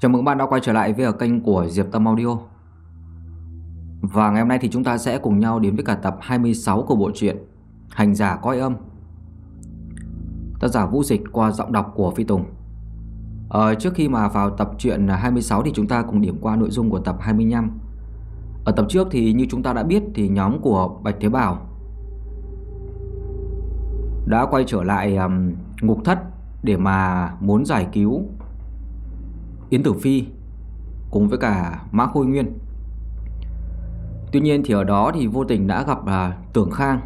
Chào mừng các bạn đã quay trở lại với ở kênh của Diệp Tâm Audio. Và ngày hôm nay thì chúng ta sẽ cùng nhau đến với cả tập 26 của bộ truyện Hành giả coi âm. Tác giả Vũ Dịch qua giọng đọc của Phi Tùng. Ờ, Trước khi mà vào tập truyện 26 thì chúng ta cùng điểm qua nội dung của tập 25 Ở tập trước thì như chúng ta đã biết thì nhóm của Bạch Thế Bảo Đã quay trở lại um, ngục thất để mà muốn giải cứu Yến Tử Phi cùng với cả Mã Khôi Nguyên. Tuy nhiên thì ở đó thì vô tình đã gặp là Tưởng Khang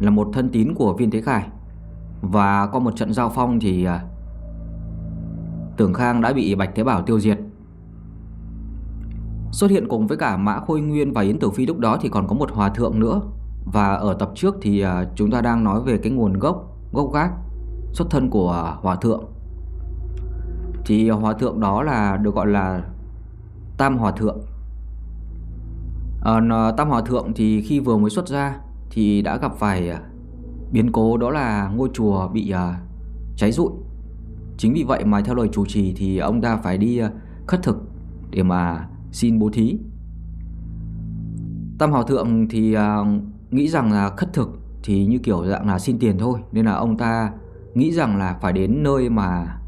là một thân tín của Viên Thế Khải và qua một trận giao phong thì à, Tưởng Khang đã bị Bạch Thế Bảo tiêu diệt. Xuất hiện cùng với cả Mã Khôi Nguyên và Yến Tử Phi lúc đó thì còn có một hòa thượng nữa và ở tập trước thì à, chúng ta đang nói về cái nguồn gốc gốc gác xuất thân của à, hòa thượng thì hòa thượng đó là được gọi là Tam Hòa Thượng. À, Tam Hòa Thượng thì khi vừa mới xuất ra Thì đã gặp phải à, biến cố đó là ngôi chùa bị à, cháy rụi. Chính vì vậy mà theo lời chủ trì thì ông ta phải đi à, khất thực để mà xin bố thí. Tam Hòa Thượng thì nghĩ rằng là khất thực thì như kiểu dạng là xin tiền thôi Nên là ông ta nghĩ rằng là phải đến nơi mà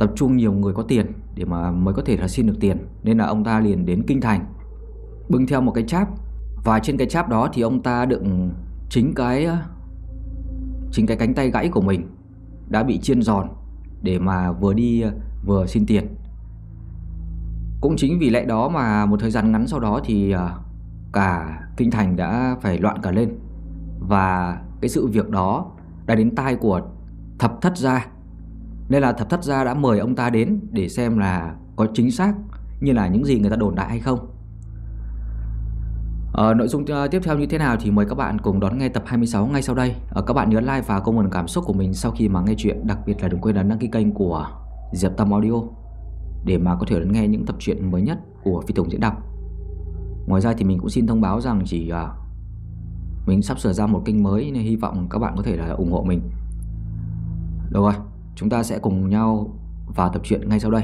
tập trung nhiều người có tiền để mà mới có thể là xin được tiền, nên là ông ta liền đến kinh thành. Bưng theo một cái cháp, và trên cái cháp đó thì ông ta đựng chính cái ờ, chính cái cánh tay gãy của mình đã bị chiên giòn để mà vừa đi ờ, vừa xin tiền. Cũng chính vì lẽ đó mà một thời gian ngắn sau đó thì ờ, cả kinh thành đã phải loạn cả lên. Và cái sự việc đó đã đến tai của thập thất gia nên là thập thất gia đã mời ông ta đến để xem là có chính xác như là những gì người ta đồn đại hay không. Ờ, nội dung ờ, tiếp theo như thế nào thì mời các bạn cùng đón nghe tập 26 ngay sau đây. Ờ, các bạn nhớ like và comment cảm xúc của mình sau khi mà nghe chuyện, đặc biệt là đừng quên ấn đăng ký kênh của Diệp Tâm Audio để mà có thể đón nghe những tập truyện mới nhất của Phi Tùng diễn đọc. Ngoài ra thì mình cũng xin thông báo rằng chỉ uh, mình sắp sửa ra một kênh mới nên hy vọng các bạn có thể là ủng hộ mình. Được rồi, Chúng ta sẽ cùng nhau vào tập truyện ngay sau đây.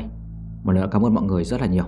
Một lần nữa cảm ơn mọi người rất là nhiều.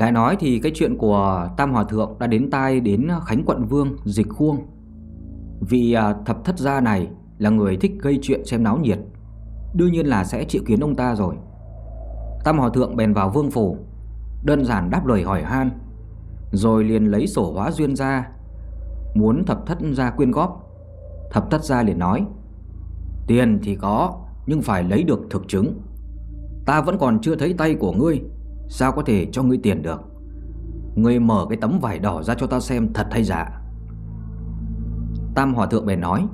Lại nói thì cái chuyện của Tam Hòa Thượng đã đến tai đến Khánh Quận Vương, Dịch Khuông. Vì à, thập thất gia này là người thích gây chuyện xem náo nhiệt, Đương nhiên là sẽ chịu kiến ông ta rồi. Tam Hòa Thượng bèn vào vương phủ, Đơn giản đáp lời hỏi han, Rồi liền lấy sổ hóa duyên ra, Muốn thập thất gia quyên góp. Thập thất gia liền nói, Tiền thì có, Nhưng phải lấy được thực chứng. Ta vẫn còn chưa thấy tay của ngươi. Sao có thể cho ngươi tiền được? Ngươi mở cái tấm vải đỏ ra cho ta xem thật hay giả. Tam Hòa Thượng bèn nói,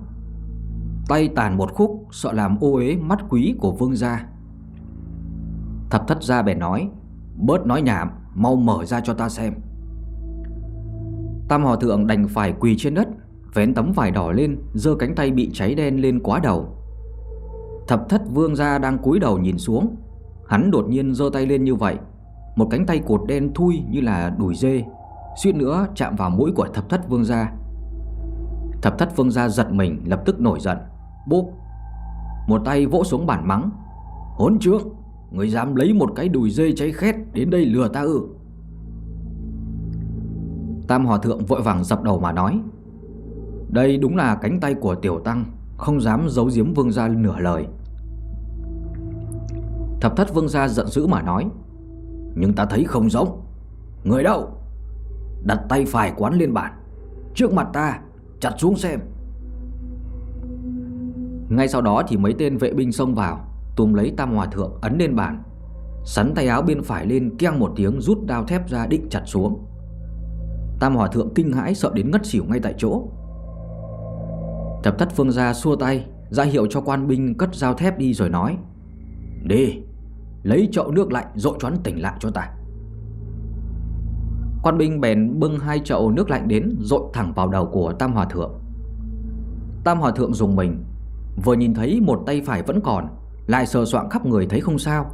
Tay tàn một khúc, Sợ làm ô uế mắt quý của vương gia. Thập thất gia bèn nói, Bớt nói nhảm, Mau mở ra cho ta xem. Tam Hòa Thượng đành phải quỳ trên đất, Vén tấm vải đỏ lên, giơ cánh tay bị cháy đen lên quá đầu. Thập thất vương gia đang cúi đầu nhìn xuống, Hắn đột nhiên giơ tay lên như vậy một cánh tay cột đen thui như là đùi dê, Suýt nữa chạm vào mũi của thập thất vương gia. Thập thất vương gia giật mình, lập tức nổi giận. Bốp! Một tay vỗ xuống bản mắng. Hốn trước Người dám lấy một cái đùi dê cháy khét, Đến đây lừa ta ư? Tam hòa thượng vội vàng dập đầu mà nói. Đây đúng là cánh tay của tiểu tăng, Không dám giấu giếm vương gia nửa lời. Thập thất vương gia giận dữ mà nói. Nhưng ta thấy không giống. Người đâu? Đặt tay phải quán lên bàn. Trước mặt ta, Chặt xuống xem. Ngay sau đó thì mấy tên vệ binh xông vào Tùm lấy tam hòa thượng ấn lên bàn. Sắn tay áo bên phải lên, keng một tiếng, rút đao thép ra định chặt xuống. Tam hòa thượng kinh hãi, sợ đến ngất xỉu ngay tại chỗ. Thập thất phương gia xua tay, ra hiệu cho quan binh cất dao thép đi rồi nói, Đi. Lấy chậu nước lạnh dội choán tỉnh lại cho ta. Quan binh bèn bưng hai chậu nước lạnh đến Dội thẳng vào đầu của Tam Hòa Thượng. Tam Hòa Thượng dùng mình Vừa nhìn thấy một tay phải vẫn còn Lại sờ soạn khắp người thấy không sao.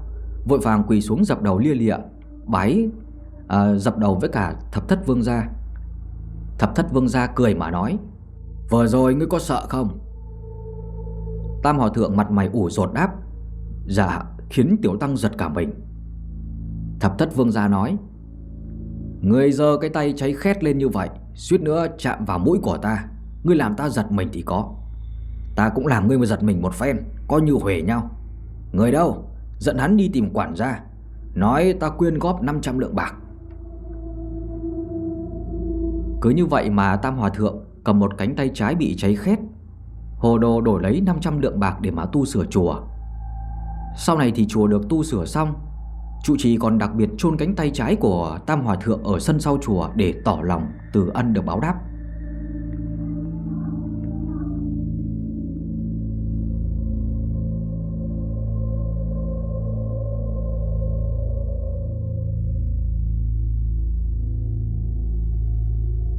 Vội vàng quỳ xuống dập đầu lia lịa Bái à, dập đầu với cả thập thất vương gia. Thập thất vương gia cười mà nói Vừa rồi ngươi có sợ không? Tam Hòa Thượng mặt mày ủ rột đáp Dạ khiến Tiểu Tăng giật cả mình. Thập thất vương gia nói Người giơ cái tay cháy khét lên như vậy, Suýt nữa chạm vào mũi của ta, Ngươi làm ta giật mình thì có. Ta cũng làm ngươi mà giật mình một phen, Coi như huề nhau. Người đâu Dẫn hắn đi tìm quản gia, Nói ta quyên góp 500 lượng bạc. Cứ như vậy mà Tam Hòa Thượng Cầm một cánh tay trái bị cháy khét, Hồ đồ đổi lấy 500 lượng bạc để mà tu sửa chùa. Sau này thì chùa được tu sửa xong, Trụ trì còn đặc biệt chôn cánh tay trái của Tam Hòa Thượng ở sân sau chùa để tỏ lòng từ ân được báo đáp.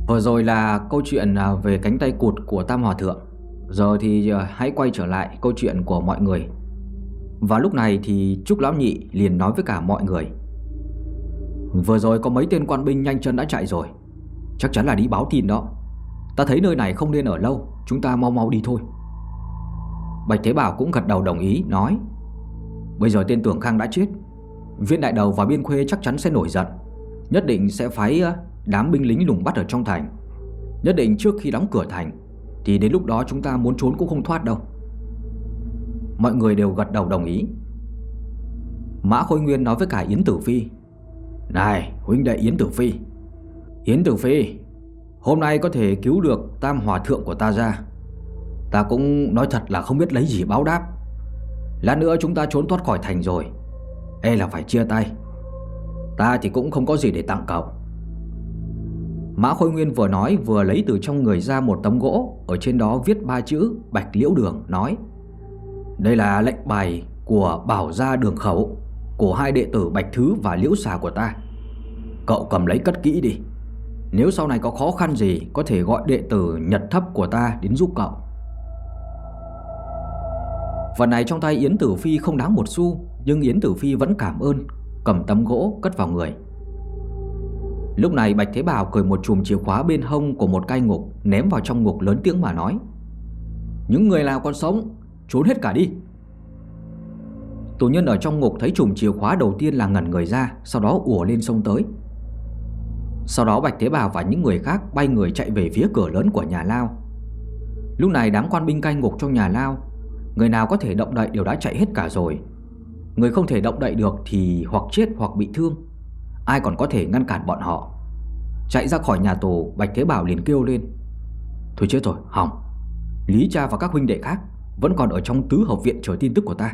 Vừa rồi là câu chuyện à, về cánh tay cụt của Tam Hòa Thượng Giờ thì à, hãy quay trở lại câu chuyện của mọi người và lúc này thì Trúc Lão Nhị liền nói với cả mọi người. Vừa rồi có mấy tên quan binh nhanh chân đã chạy rồi. Chắc chắn là đi báo tin đó. Ta thấy nơi này không nên ở lâu, Chúng ta mau mau đi thôi. Bạch Thế Bảo cũng gật đầu đồng ý, Nói, Bây giờ tên Tưởng Khang đã chết, Viên đại đầu và biên khuê chắc chắn sẽ nổi giận. Nhất định sẽ phái đám binh lính lùng bắt ở trong thành. Nhất định trước khi đóng cửa thành, Thì đến lúc đó chúng ta muốn trốn cũng không thoát đâu. Mọi người đều gật đầu đồng ý. Mã Khôi Nguyên nói với cả Yến Tử Phi. Này, huynh đệ Yến Tử Phi. Yến Tử Phi, Hôm nay có thể cứu được tam hòa thượng của ta ra. Ta cũng nói thật là không biết lấy gì báo đáp. Lát nữa chúng ta trốn thoát khỏi thành rồi. Ê là phải chia tay. Ta thì cũng không có gì để tặng cậu. Mã Khôi Nguyên vừa nói vừa lấy từ trong người ra một tấm gỗ. Ở trên đó viết ba chữ Bạch Liễu Đường, nói đây là lệnh bài của bảo gia đường khẩu Của hai đệ tử Bạch Thứ và Liễu Xà của ta. Cậu cầm lấy cất kỹ đi. Nếu sau này có khó khăn gì, Có thể gọi đệ tử nhật thấp của ta đến giúp cậu. Vật này trong tay Yến Tử Phi không đáng một xu, Nhưng Yến Tử Phi vẫn cảm ơn, Cầm tấm gỗ cất vào người. Lúc này Bạch Thế Bảo cười một chùm chìa khóa bên hông của một cai ngục Ném vào trong ngục lớn tiếng mà nói, Những người nào còn sống Trốn hết cả đi. Tù nhân ở trong ngục thấy chùm chìa khóa đầu tiên là ngẩn người ra, Sau đó ùa lên sông tới. Sau đó Bạch Thế Bảo và những người khác Bay người chạy về phía cửa lớn của nhà lao. Lúc này đám quan binh canh ngục trong nhà lao, Người nào có thể động đậy đều đã chạy hết cả rồi. Người không thể động đậy được Thì hoặc chết hoặc bị thương, Ai còn có thể ngăn cản bọn họ. Chạy ra khỏi nhà tù, Bạch Thế Bảo liền kêu lên, Thôi chết rồi, hỏng. Lý cha và các huynh đệ khác vẫn còn ở trong tứ học viện chờ tin tức của ta.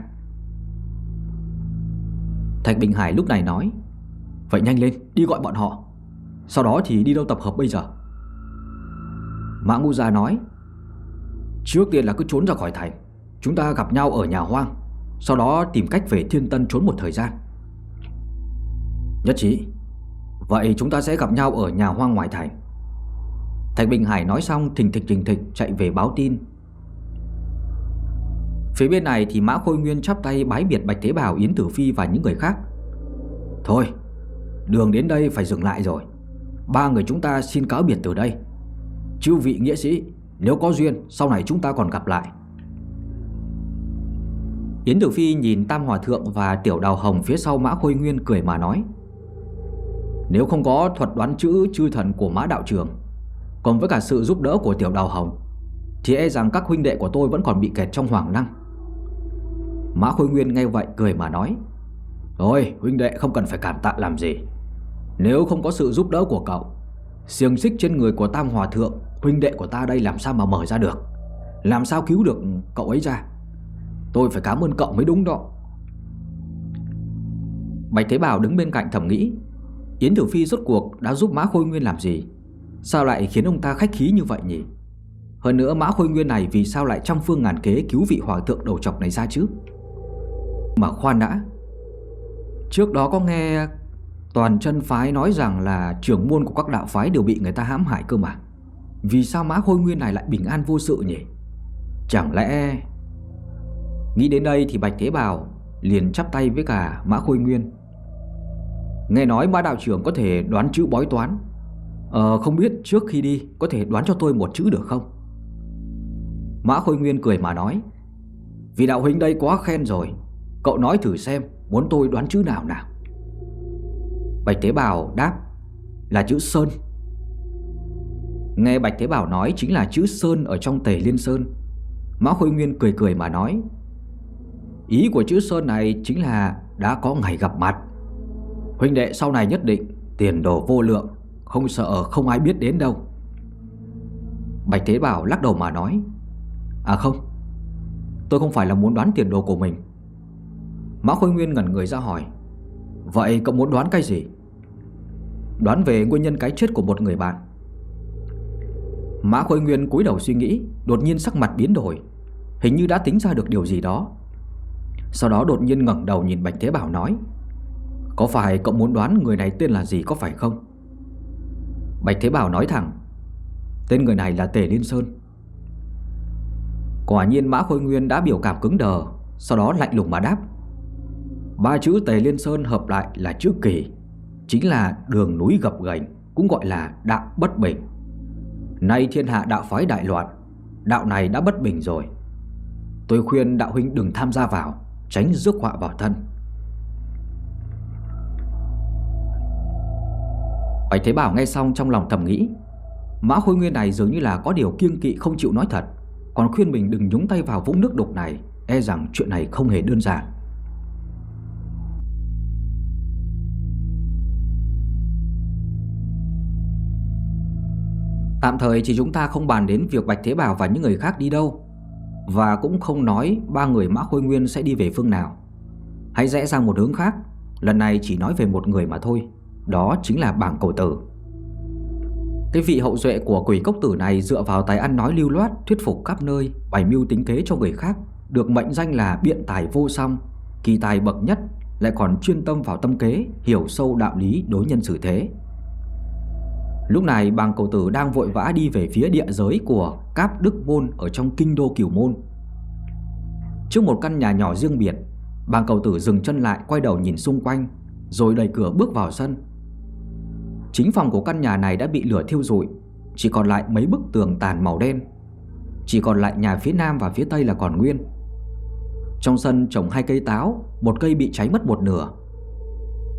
Thạch Bình Hải lúc này nói, Vậy nhanh lên, đi gọi bọn họ. Sau đó thì đi đâu tập hợp bây giờ? Mã Ngu Gia nói, Trước tiên là cứ trốn ra khỏi thành. Chúng ta gặp nhau ở nhà hoang, Sau đó tìm cách về Thiên Tân trốn một thời gian. Nhất trí. Vậy chúng ta sẽ gặp nhau ở nhà hoang ngoài thành. Thạch Bình Hải nói xong, thình thịch thình thịch chạy về báo tin. Phía bên này thì Mã Khôi Nguyên chắp tay bái biệt Bạch Thế Bảo, Yến Tử Phi và những người khác. Thôi, đường đến đây phải dừng lại rồi. Ba người chúng ta xin cáo biệt từ đây. Chư vị nghĩa sĩ, nếu có duyên sau này chúng ta còn gặp lại. Yến Tử Phi nhìn Tam Hòa Thượng và Tiểu Đào Hồng phía sau Mã Khôi Nguyên cười mà nói Nếu không có thuật đoán chữ chư thần của Mã Đạo Trường Còn với cả sự giúp đỡ của Tiểu Đào Hồng Thì e rằng các huynh đệ của tôi vẫn còn bị kẹt trong hoàng năng. Mã Khôi Nguyên nghe vậy cười mà nói, Thôi, huynh đệ không cần phải cảm tạ làm gì. Nếu không có sự giúp đỡ của cậu, Xiềng xích trên người của Tam Hòa Thượng, Huynh đệ của ta đây làm sao mà mở ra được? Làm sao cứu được cậu ấy ra? Tôi phải cảm ơn cậu mới đúng đó. Bạch Thế Bảo đứng bên cạnh thầm nghĩ, Yến Tử Phi rốt cuộc đã giúp Mã Khôi Nguyên làm gì? Sao lại khiến ông ta khách khí như vậy nhỉ? Hơn nữa Mã Khôi Nguyên này Vì sao lại trong phương ngàn kế cứu vị hòa thượng đầu chọc này ra chứ? Mà khoan đã. Trước đó có nghe Toàn chân phái nói rằng là trưởng môn của các đạo phái đều bị người ta hãm hại cơ mà. Vì sao Mã Khôi Nguyên này lại bình an vô sự nhỉ? Chẳng lẽ Nghĩ đến đây thì Bạch Thế Bảo liền chắp tay với cả Mã Khôi Nguyên. Nghe nói Mã đạo trưởng có thể đoán chữ bói toán. Ờ không biết trước khi đi có thể đoán cho tôi một chữ được không? Mã Khôi Nguyên cười mà nói, Vì đạo huynh đây quá khen rồi Cậu nói thử xem, muốn tôi đoán chữ nào nào? Bạch Thế Bảo đáp, là chữ Sơn. Nghe Bạch Thế Bảo nói chính là chữ Sơn ở trong tề Liên Sơn. Mã Khôi Nguyên cười cười mà nói, Ý của chữ Sơn này chính là đã có ngày gặp mặt. Huynh đệ sau này nhất định tiền đồ vô lượng, Không sợ, không ai biết đến đâu. Bạch Thế Bảo lắc đầu mà nói À không, Tôi không phải là muốn đoán tiền đồ của mình. Mã Khôi Nguyên ngẩn người ra hỏi, Vậy cậu muốn đoán cái gì? Đoán về nguyên nhân cái chết của một người bạn. Mã Khôi Nguyên cúi đầu suy nghĩ, Đột nhiên sắc mặt biến đổi, Hình như đã tính ra được điều gì đó. Sau đó đột nhiên ngẩng đầu nhìn Bạch Thế Bảo nói, Có phải cậu muốn đoán người này tên là gì có phải không? Bạch Thế Bảo nói thẳng, Tên người này là Tề Liên Sơn. Quả nhiên Mã Khôi Nguyên đã biểu cảm cứng đờ, Sau đó lạnh lùng mà đáp Ba chữ Tề Liên Sơn hợp lại là chữ kỳ, Chính là đường núi gập ghềnh, Cũng gọi là đạo bất bình. Nay thiên hạ đạo phái đại loạn, Đạo này đã bất bình rồi. Tôi khuyên đạo huynh đừng tham gia vào, Tránh rước họa vào thân. Bạch Thế Bảo nghe xong trong lòng thầm nghĩ, Mã Khôi Nguyên này dường như là có điều kiêng kỵ không chịu nói thật, Còn khuyên mình đừng nhúng tay vào vũng nước đục này E rằng chuyện này không hề đơn giản. Tạm thời chỉ chúng ta không bàn đến việc Bạch Thế Bảo và những người khác đi đâu. Và cũng không nói ba người Mã Khôi Nguyên sẽ đi về phương nào. Hãy rẽ sang một hướng khác, Lần này chỉ nói về một người mà thôi, Đó chính là bảng cầu tử. Cái vị hậu duệ của quỷ cốc tử này dựa vào tài ăn nói lưu loát, Thuyết phục khắp nơi, Bày mưu tính kế cho người khác, Được mệnh danh là biện tài vô song, Kỳ tài bậc nhất, Lại còn chuyên tâm vào tâm kế, Hiểu sâu đạo lý đối nhân xử thế. Lúc này bàng cầu tử đang vội vã đi về phía địa giới của Cáp Đức Môn ở trong kinh đô Kiều Môn. Trước một căn nhà nhỏ riêng biệt, bàng cầu tử dừng chân lại quay đầu nhìn xung quanh, rồi đẩy cửa bước vào sân. Chính phòng của căn nhà này đã bị lửa thiêu rụi, chỉ còn lại mấy bức tường tàn màu đen. Chỉ còn lại nhà phía nam và phía tây là còn nguyên. Trong sân trồng hai cây táo, một cây bị cháy mất một nửa.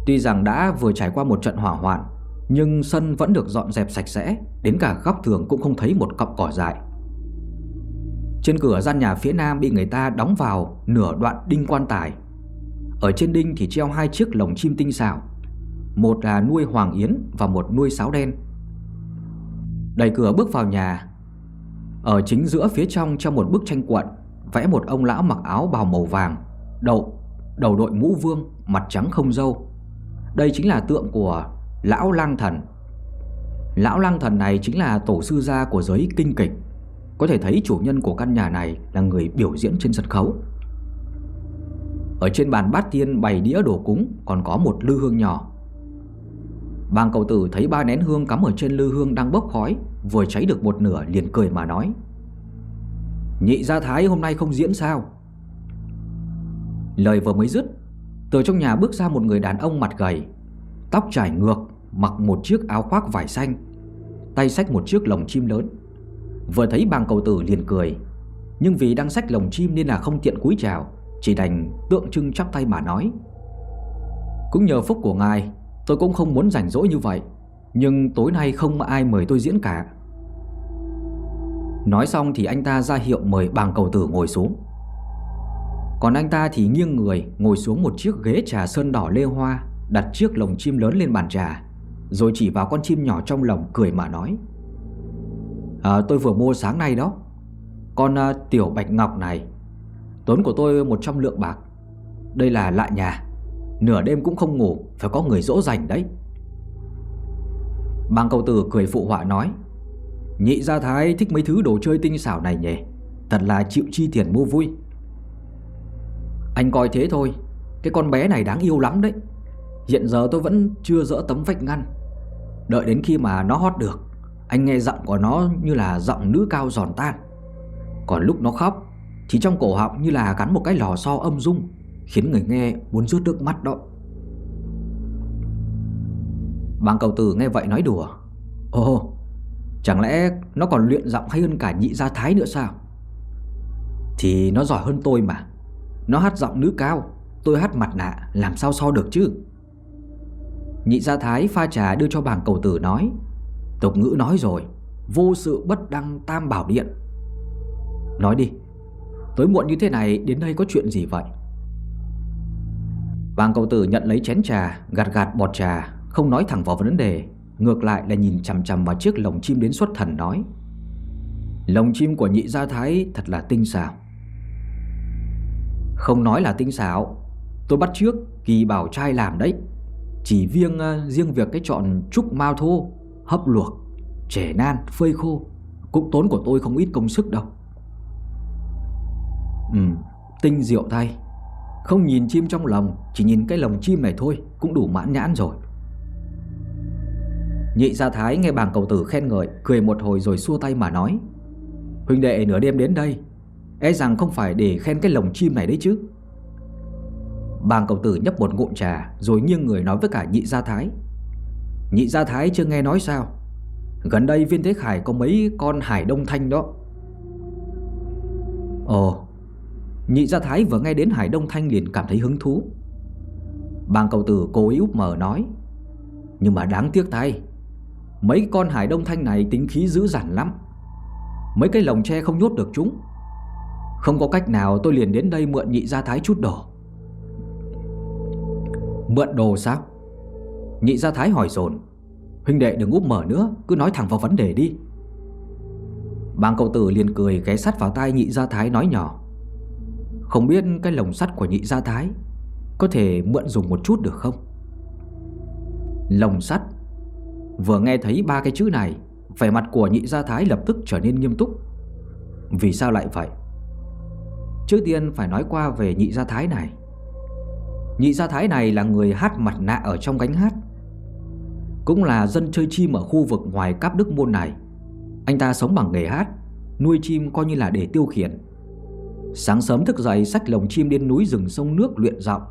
Tuy rằng đã vừa trải qua một trận hỏa hoạn, nhưng sân vẫn được dọn dẹp sạch sẽ Đến cả góc tường cũng không thấy một cọng cỏ dại. Trên cửa gian nhà phía nam bị người ta đóng vào Nửa đoạn đinh quan tài. Ở trên đinh thì treo hai chiếc lồng chim tinh xảo. Một là nuôi hoàng yến và một nuôi sáo đen. Đẩy cửa bước vào nhà. Ở chính giữa phía trong trong một bức tranh cuộn Vẽ một ông lão mặc áo bào màu vàng Đầu, đầu đội mũ vương Mặt trắng không dâu. Đây chính là tượng của Lão Lăng Thần. Lão Lăng Thần này chính là tổ sư gia của giới kinh kịch. Có thể thấy chủ nhân của căn nhà này là người biểu diễn trên sân khấu. Ở trên bàn bát tiên bày đĩa đồ cúng còn có một lư hương nhỏ. Bàng cầu tử thấy ba nén hương cắm ở trên lư hương đang bốc khói, Vừa cháy được một nửa liền cười mà nói, Nhị gia thái, hôm nay không diễn sao? Lời vừa mới dứt, Từ trong nhà bước ra một người đàn ông mặt gầy, Tóc trải ngược Mặc một chiếc áo khoác vải xanh, Tay xách một chiếc lồng chim lớn. Vừa thấy bàng cầu tử liền cười, Nhưng vì đang xách lồng chim nên là không tiện cúi chào, Chỉ đành tượng trưng chắp tay mà nói. Cũng nhờ phúc của ngài, Tôi cũng không muốn rảnh rỗi như vậy, Nhưng tối nay không ai mời tôi diễn cả. Nói xong thì anh ta ra hiệu mời bàng cầu tử ngồi xuống. Còn anh ta thì nghiêng người ngồi xuống một chiếc ghế trà sơn đỏ lê hoa, Đặt chiếc lồng chim lớn lên bàn trà. Rồi chỉ vào con chim nhỏ trong lồng cười mà nói. À, Tôi vừa mua sáng nay đó. Con uh, tiểu bạch ngọc này Tốn của tôi 100 lượng bạc. Đây là lại nhà Nửa đêm cũng không ngủ Phải có người dỗ dành đấy. Bang cầu tử cười phụ họa nói Nhị gia thái thích mấy thứ đồ chơi tinh xảo này nhỉ? Thật là chịu chi tiền mua vui. Anh coi thế thôi Cái con bé này đáng yêu lắm đấy. Hiện giờ tôi vẫn chưa dỡ tấm vách ngăn. Đợi đến khi mà nó hót được, Anh nghe giọng của nó như là giọng nữ cao giòn tan. Còn lúc nó khóc, Thì trong cổ họng như là gắn một cái lò xo âm dung, Khiến người nghe muốn rút nước mắt đó. Bàng cầu tử nghe vậy nói đùa. Ồ, Chẳng lẽ nó còn luyện giọng hay hơn cả nhị gia thái nữa sao? Thì nó giỏi hơn tôi mà. Nó hát giọng nữ cao, Tôi hát mặt nạ, làm sao so được chứ? Nhị gia thái pha trà đưa cho bảng cầu tử nói, Tục ngữ nói rồi, Vô sự bất đăng tam bảo điện. Nói đi, Tối muộn như thế này đến đây có chuyện gì vậy? Bảng cầu tử nhận lấy chén trà, Gạt gạt bọt trà, Không nói thẳng vào vấn đề, Ngược lại là nhìn chằm chằm vào chiếc lồng chim đến xuất thần nói, Lồng chim của nhị gia thái thật là tinh xảo. Không nói là tinh xảo, Tôi bắt trước kỳ bảo trai làm đấy. Chỉ riêng à, riêng việc cái chọn trúc mao thô, Hấp luộc Trẻ nan, phơi khô, Cũng tốn của tôi không ít công sức đâu. Ừ Tinh diệu thay. Không nhìn chim trong lồng Chỉ nhìn cái lồng chim này thôi, Cũng đủ mãn nhãn rồi. Nhị gia thái nghe bảng cầu tử khen ngợi, Cười một hồi rồi xua tay mà nói, Huynh đệ nửa đêm đến đây E rằng không phải để khen cái lồng chim này đấy chứ. Bàng cầu tử nhấp một ngụm trà, Rồi nghiêng người nói với cả nhị gia thái. Nhị gia thái chưa nghe nói sao? Gần đây viên thế khải có mấy con hải đông thanh đó. Ồ, Nhị gia thái vừa nghe đến hải đông thanh liền cảm thấy hứng thú. Bàng cầu tử cố ý úp mở nói, Nhưng mà đáng tiếc thay, Mấy con hải đông thanh này tính khí dữ dằn lắm. Mấy cái lồng tre không nhốt được chúng. Không có cách nào tôi liền đến đây mượn nhị gia thái chút đồ. Mượn đồ sao? Nhị gia thái hỏi dồn. Huynh đệ đừng úp mở nữa, Cứ nói thẳng vào vấn đề đi. Bang cậu tử liền cười ghé sắt vào tai nhị gia thái nói nhỏ. Không biết cái lồng sắt của nhị gia thái Có thể mượn dùng một chút được không? Lồng sắt? Vừa nghe thấy ba cái chữ này, Vẻ mặt của nhị gia thái lập tức trở nên nghiêm túc. Vì sao lại vậy? Trước tiên phải nói qua về nhị gia thái này. Nhị gia thái này là người hát mặt nạ ở trong gánh hát. Cũng là dân chơi chim ở khu vực ngoài cáp đức môn này. Anh ta sống bằng nghề hát Nuôi chim coi như là để tiêu khiển. Sáng sớm thức dậy sách lồng chim đến núi rừng sông nước luyện giọng.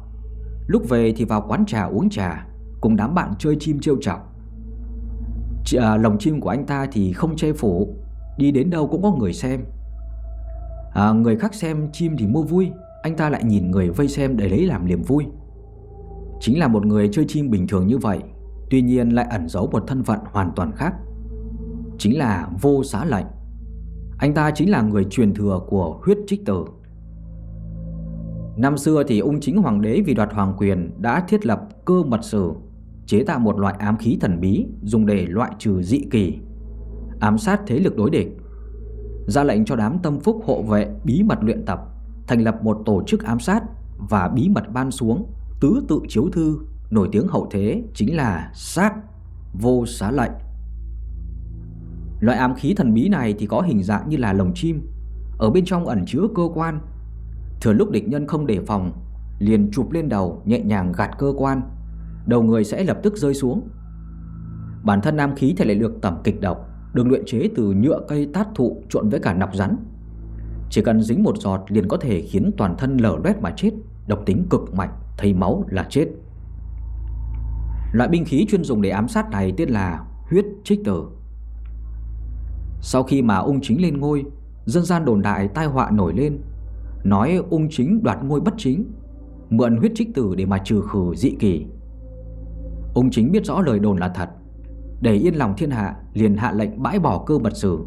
Lúc về thì vào quán trà uống trà Cùng đám bạn chơi chim trêu chọc. À, Lồng chim của anh ta thì không che phủ Đi đến đâu cũng có người xem. À, Người khác xem chim thì mua vui Anh ta lại nhìn người vây xem để lấy làm niềm vui. Chính là một người chơi chim bình thường như vậy Tuy nhiên lại ẩn giấu một thân phận hoàn toàn khác. Chính là vô xá lệnh Anh ta chính là người truyền thừa của huyết trích tử. Năm xưa thì ung chính hoàng đế vì đoạt hoàng quyền đã thiết lập cơ mật sử chế tạo một loại ám khí thần bí dùng để loại trừ dị kỳ, ám sát thế lực đối địch. Ra lệnh cho đám tâm phúc hộ vệ bí mật luyện tập, thành lập một tổ chức ám sát và bí mật ban xuống tứ tự chiếu thư nổi tiếng hậu thế chính là sát vô xá lệnh. Loại ám khí thần bí này thì có hình dạng như là lồng chim, ở bên trong ẩn chứa cơ quan. Thừa lúc địch nhân không đề phòng, liền chụp lên đầu nhẹ nhàng gạt cơ quan đầu người sẽ lập tức rơi xuống. Bản thân nam khí thì lại được tẩm kịch độc, được luyện chế từ nhựa cây tát thụ trộn với cả nọc rắn. Chỉ cần dính một giọt liền có thể khiến toàn thân lở loét mà chết, độc tính cực mạnh, thấy máu là chết. Loại binh khí chuyên dùng để ám sát này tên là huyết trích tử. Sau khi mà ung chính lên ngôi, dân gian đồn đại tai họa nổi lên, nói ung chính đoạt ngôi bất chính, mượn huyết trích tử để mà trừ khử dị kỳ. Ung chính biết rõ lời đồn là thật Để yên lòng thiên hạ liền hạ lệnh bãi bỏ cơ mật sử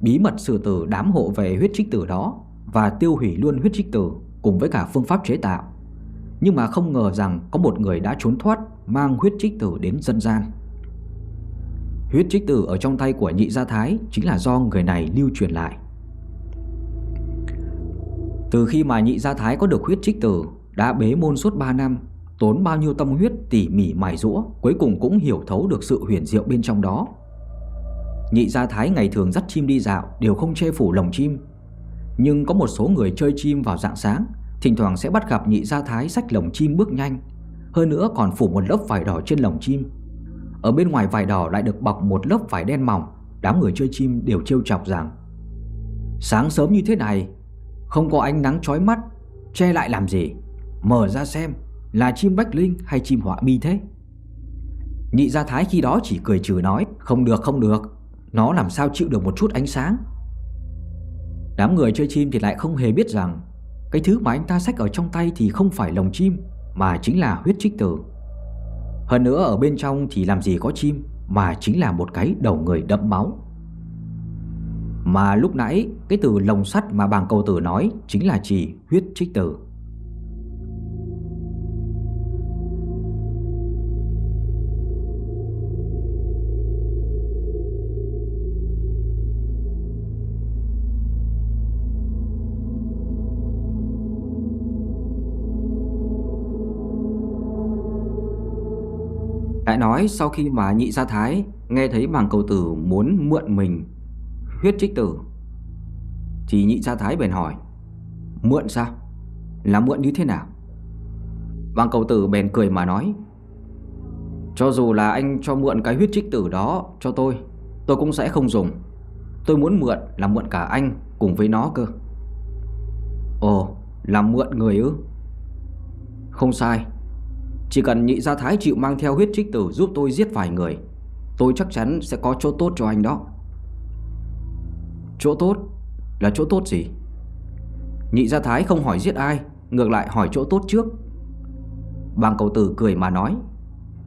Bí mật xử tử đám hộ về huyết trích tử đó Và tiêu hủy luôn huyết trích tử Cùng với cả phương pháp chế tạo nhưng mà không ngờ rằng có một người đã trốn thoát, Mang huyết trích tử đến dân gian. Huyết trích tử ở trong tay của nhị gia thái Chính là do người này lưu truyền lại. Từ khi mà nhị gia thái có được huyết trích tử, Đã bế môn suốt 3 năm, Tốn bao nhiêu tâm huyết, tỉ mỉ mài rũa Cuối cùng cũng hiểu thấu được sự huyền diệu bên trong đó. Nhị gia thái ngày thường dắt chim đi dạo Đều không che phủ lồng chim, Nhưng có một số người chơi chim vào dạng sáng Thỉnh thoảng sẽ bắt gặp nhị gia thái sách lồng chim bước nhanh. Hơn nữa còn phủ một lớp vải đỏ trên lồng chim. Ở bên ngoài vải đỏ lại được bọc một lớp vải đen mỏng, Đám người chơi chim đều trêu chọc rằng, Sáng sớm như thế này, Không có ánh nắng chói mắt, Che lại làm gì? Mở ra xem, Là chim bách linh hay chim họa mi thế? Nhị gia thái khi đó chỉ cười trừ nói, Không được không được, Nó làm sao chịu được một chút ánh sáng? Đám người chơi chim thì lại không hề biết rằng cái thứ mà anh ta xách ở trong tay thì không phải lồng chim, Mà chính là huyết trích tử. Hơn nữa ở bên trong thì làm gì có chim, Mà chính là một cái đầu người đẫm máu. Mà lúc nãy, cái từ lồng sắt mà bàng cầu tử nói Chính là chỉ huyết trích tử. Nói sau khi mà nhị gia thái nghe thấy bàng cầu tử muốn mượn mình huyết trích tử Thì nhị gia thái bèn hỏi Mượn sao? Là mượn như thế nào? Bàng cầu tử bèn cười mà nói Cho dù là anh cho mượn cái huyết trích tử đó cho tôi Tôi cũng sẽ không dùng Tôi muốn mượn là mượn cả anh cùng với nó cơ Ồ, là mượn người ư? Không sai chỉ cần nhị gia thái chịu mang theo huyết trích tử giúp tôi giết vài người, Tôi chắc chắn sẽ có chỗ tốt cho anh đó. Chỗ tốt là chỗ tốt gì? Nhị gia thái không hỏi giết ai, Ngược lại hỏi chỗ tốt trước. Bàng cầu tử cười mà nói,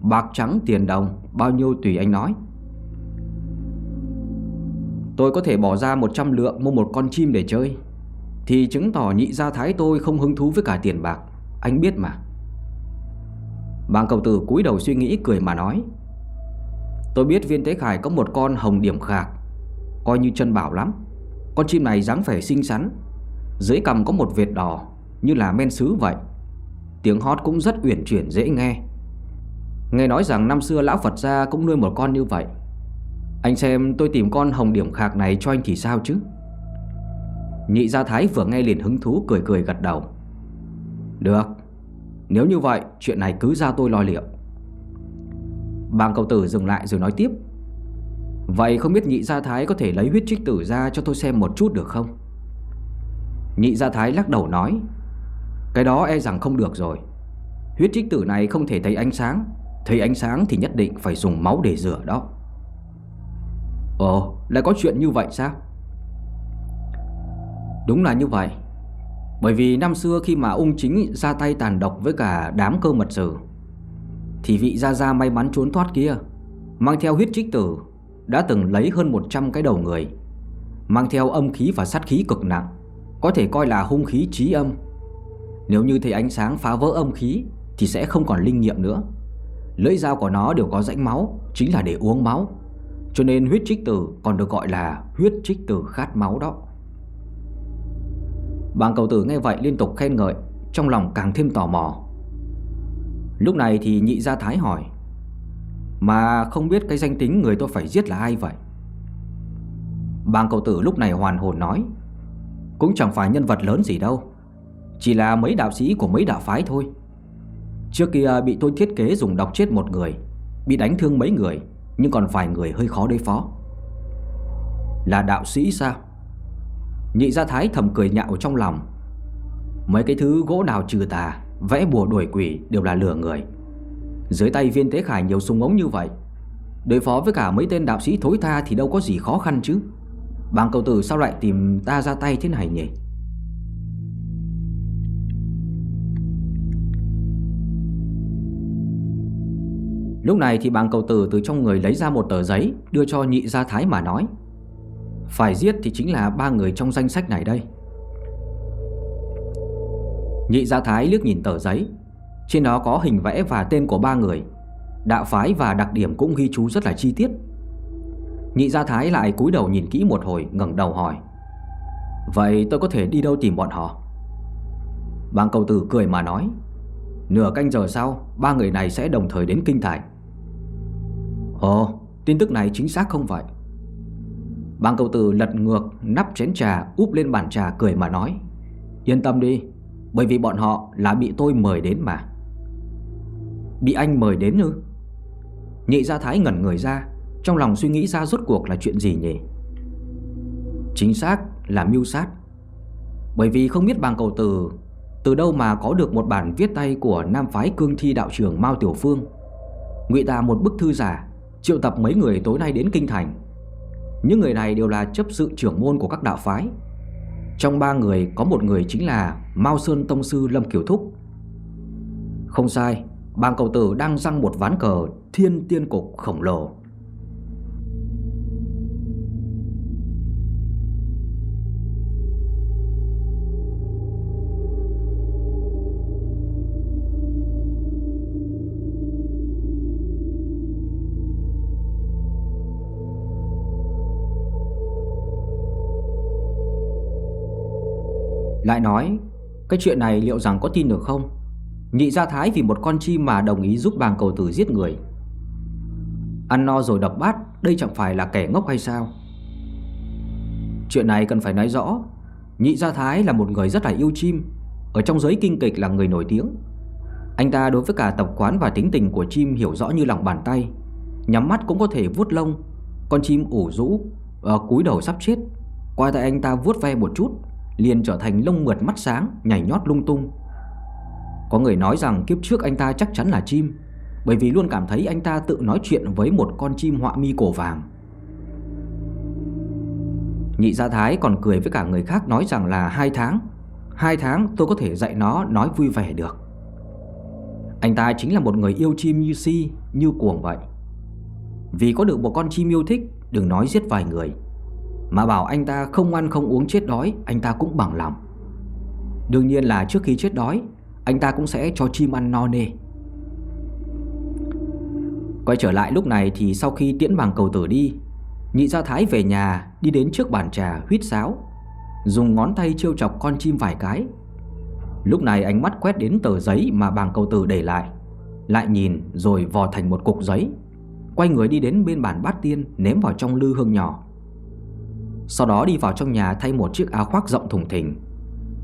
Bạc trắng tiền đồng, Bao nhiêu tùy anh nói. Tôi có thể bỏ ra 100 lượng mua một con chim để chơi, Thì chứng tỏ nhị gia thái tôi không hứng thú với cả tiền bạc, Anh biết mà. Bàng công tử cúi đầu suy nghĩ cười mà nói, Tôi biết viên tế khải có một con hồng điểm khạc, Coi như chân bảo lắm. Con chim này dáng vẻ xinh xắn, Dưới cầm có một vệt đỏ Như là men sứ vậy. Tiếng hót cũng rất uyển chuyển dễ nghe. Nghe nói rằng năm xưa lão Phật gia cũng nuôi một con như vậy. Anh xem tôi tìm con hồng điểm khạc này cho anh thì sao chứ? Nhị gia thái vừa nghe liền hứng thú cười cười gật đầu. Được nếu như vậy, chuyện này cứ ra tôi lo liệu. Bàng cầu tử dừng lại rồi nói tiếp. Vậy không biết nhị gia thái có thể lấy huyết trích tử ra cho tôi xem một chút được không? Nhị gia thái lắc đầu nói, Cái đó e rằng không được rồi. Huyết trích tử này không thể thấy ánh sáng. Thấy ánh sáng thì nhất định phải dùng máu để rửa đó. Ồ, lại có chuyện như vậy sao? Đúng là như vậy bởi vì năm xưa khi mà ung chính ra tay tàn độc với cả đám cơ mật sử, Thì vị gia gia may mắn trốn thoát kia, Mang theo huyết trích tử, Đã từng lấy hơn 100 cái đầu người, Mang theo âm khí và sát khí cực nặng, Có thể coi là hung khí trí âm. Nếu như thấy ánh sáng phá vỡ âm khí, Thì sẽ không còn linh nghiệm nữa. Lưỡi dao của nó đều có rãnh máu, Chính là để uống máu. Cho nên huyết trích tử còn được gọi là huyết trích tử khát máu đó. Bàng cầu tử nghe vậy liên tục khen ngợi, Trong lòng càng thêm tò mò. Lúc này thì nhị gia thái hỏi, Mà không biết cái danh tính người tôi phải giết là ai vậy? Bàng cầu tử lúc này hoàn hồn nói, Cũng chẳng phải nhân vật lớn gì đâu, Chỉ là mấy đạo sĩ của mấy đạo phái thôi. Trước kia bị tôi thiết kế dùng độc chết một người, Bị đánh thương mấy người, Nhưng còn vài người hơi khó đối phó. Là đạo sĩ sao? Nhị gia thái thầm cười nhạo trong lòng. Mấy cái thứ gỗ nào trừ tà, Vẽ bùa đuổi quỷ đều là lừa người. Dưới tay viên tế khải nhiều súng ống như vậy, Đối phó với cả mấy tên đạo sĩ thối tha Thì đâu có gì khó khăn chứ. Bàng cầu tử sao lại tìm ta ra tay thế này nhỉ? Lúc này thì bàng cầu tử từ trong người lấy ra một tờ giấy Đưa cho nhị gia thái mà nói. Phải giết thì chính là ba người trong danh sách này đây. Nhị Gia Thái liếc nhìn tờ giấy. Trên đó có hình vẽ và tên của ba người. Đạo phái và đặc điểm cũng ghi chú rất là chi tiết. Nhị Gia Thái lại cúi đầu nhìn kỹ một hồi, ngẩng đầu hỏi. Vậy tôi có thể đi đâu tìm bọn họ? Bang cầu tử cười mà nói. Nửa canh giờ sau, Ba người này sẽ đồng thời đến Kinh Thành. Ồ, Tin tức này chính xác không vậy? Bang cầu tử lật ngược, Nắp chén trà, úp lên bàn trà, cười mà nói, Yên tâm đi, Bởi vì bọn họ là bị tôi mời đến mà. Bị anh mời đến ư? Nhị gia thái ngẩn người ra, Trong lòng suy nghĩ ra rốt cuộc là chuyện gì nhỉ? Chính xác là mưu sát. Bởi vì không biết bang cầu tử Từ đâu mà có được một bản viết tay Của nam phái cương thi đạo trưởng Mao Tiểu Phương. Ngụy ta một bức thư giả, Triệu tập mấy người tối nay đến Kinh Thành. Những người này đều là chấp sự trưởng môn của các đạo phái. Trong ba người, có một người chính là Mao Sơn Tông Sư Lâm Kiều Thúc. Không sai, Bang cầu tử đang răng một ván cờ Thiên tiên cục khổng lồ. Lại nói Cái chuyện này liệu rằng có tin được không? Nhị gia thái vì một con chim mà đồng ý giúp bàng cầu tử giết người. Ăn no rồi đập bát Đây chẳng phải là kẻ ngốc hay sao? Chuyện này cần phải nói rõ. Nhị gia thái là một người rất là yêu chim Ở trong giới kinh kịch là người nổi tiếng. Anh ta đối với cả tập quán và tính tình của chim hiểu rõ như lòng bàn tay Nhắm mắt cũng có thể vuốt lông Con chim ủ rũ uh, cúi đầu sắp chết. Qua tay anh ta vuốt ve một chút liền trở thành lông mượt mắt sáng Nhảy nhót lung tung. Có người nói rằng kiếp trước anh ta chắc chắn là chim Bởi vì luôn cảm thấy anh ta tự nói chuyện với một con chim họa mi cổ vàng. Nhị Gia Thái còn cười với cả người khác nói rằng là hai tháng Hai tháng tôi có thể dạy nó nói vui vẻ được. Anh ta chính là một người yêu chim như si, như cuồng vậy. Vì có được một con chim yêu thích Đừng nói giết vài người mà bảo anh ta không ăn không uống chết đói, Anh ta cũng bằng lòng. Đương nhiên là trước khi chết đói, Anh ta cũng sẽ cho chim ăn no nê. Quay trở lại lúc này thì sau khi tiễn bằng cầu tử đi, Nhị Gia Thái về nhà Đi đến trước bàn trà huyết sáo, Dùng ngón tay trêu chọc con chim vài cái. Lúc này ánh mắt quét đến tờ giấy Mà bàng cầu tử để lại Lại nhìn rồi vò thành một cục giấy, Quay người đi đến bên bàn bát tiên Ném vào trong lư hương nhỏ sau đó đi vào trong nhà thay một chiếc áo khoác rộng thùng thình.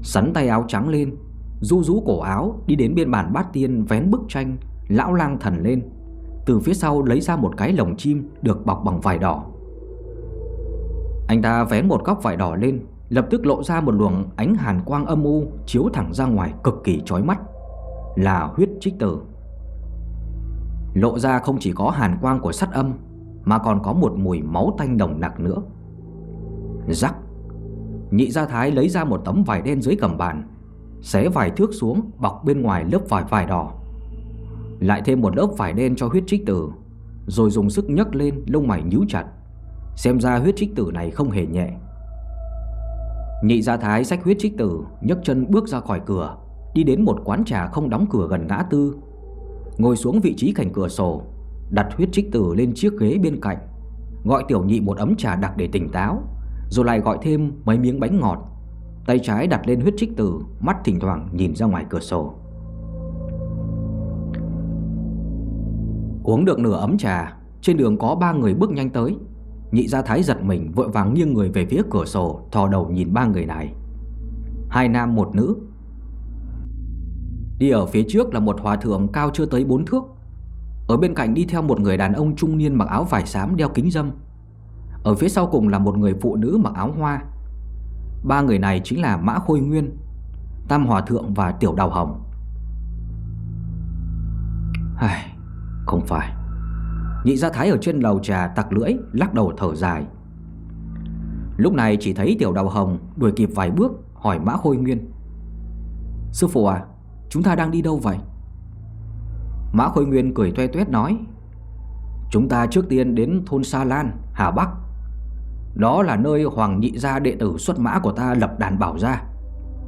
Sắn tay áo trắng lên Du rú cổ áo, Đi đến bên bàn bát tiên vén bức tranh, Lão lang thần lên. Từ phía sau lấy ra một cái lồng chim Được bọc bằng vải đỏ. Anh ta vén một góc vải đỏ lên, Lập tức lộ ra một luồng ánh hàn quang âm u Chiếu thẳng ra ngoài cực kỳ chói mắt. Là huyết trích tử. Lộ ra không chỉ có hàn quang của sắt âm, Mà còn có một mùi máu tanh đồng nặc nữa. Rắc. Nhị gia thái lấy ra một tấm vải đen dưới cầm bàn, Xé vải thước xuống, Bọc bên ngoài lớp vải vải đỏ. Lại thêm một lớp vải đen cho huyết trích tử, Rồi dùng sức nhấc lên, Lông mày nhíu chặt. Xem ra huyết trích tử này không hề nhẹ. Nhị gia thái xách huyết trích tử, nhấc chân bước ra khỏi cửa, Đi đến một quán trà không đóng cửa gần ngã tư. Ngồi xuống vị trí cạnh cửa sổ, Đặt huyết trích tử lên chiếc ghế bên cạnh, Gọi tiểu nhị một ấm trà đặc để tỉnh táo rồi lại gọi thêm mấy miếng bánh ngọt. Tay trái đặt lên huyết trích tử, Mắt thỉnh thoảng nhìn ra ngoài cửa sổ. Uống được nửa ấm trà, Trên đường có ba người bước nhanh tới. Nhị gia thái giật mình, vội vàng nghiêng người về phía cửa sổ, Thò đầu nhìn ba người này. Hai nam một nữ. Đi ở phía trước là một hòa thượng cao chưa tới bốn thước. Ở bên cạnh đi theo một người đàn ông trung niên mặc áo vải xám đeo kính dâm ở phía sau cùng là một người phụ nữ mặc áo hoa. Ba người này chính là Mã Khôi Nguyên Tam Hòa Thượng và Tiểu Đào Hồng. Ai, Không phải. Nhị gia thái ở trên lầu trà tặc lưỡi Lắc đầu thở dài. Lúc này chỉ thấy Tiểu Đào Hồng Đuổi kịp vài bước hỏi Mã Khôi Nguyên. Sư phụ à Chúng ta đang đi đâu vậy? Mã Khôi Nguyên cười toe toét nói. Chúng ta trước tiên đến thôn Sa Lan, Hà Bắc. Đó là nơi Hoàng Nhị Gia đệ tử xuất mã của ta lập đàn bảo ra.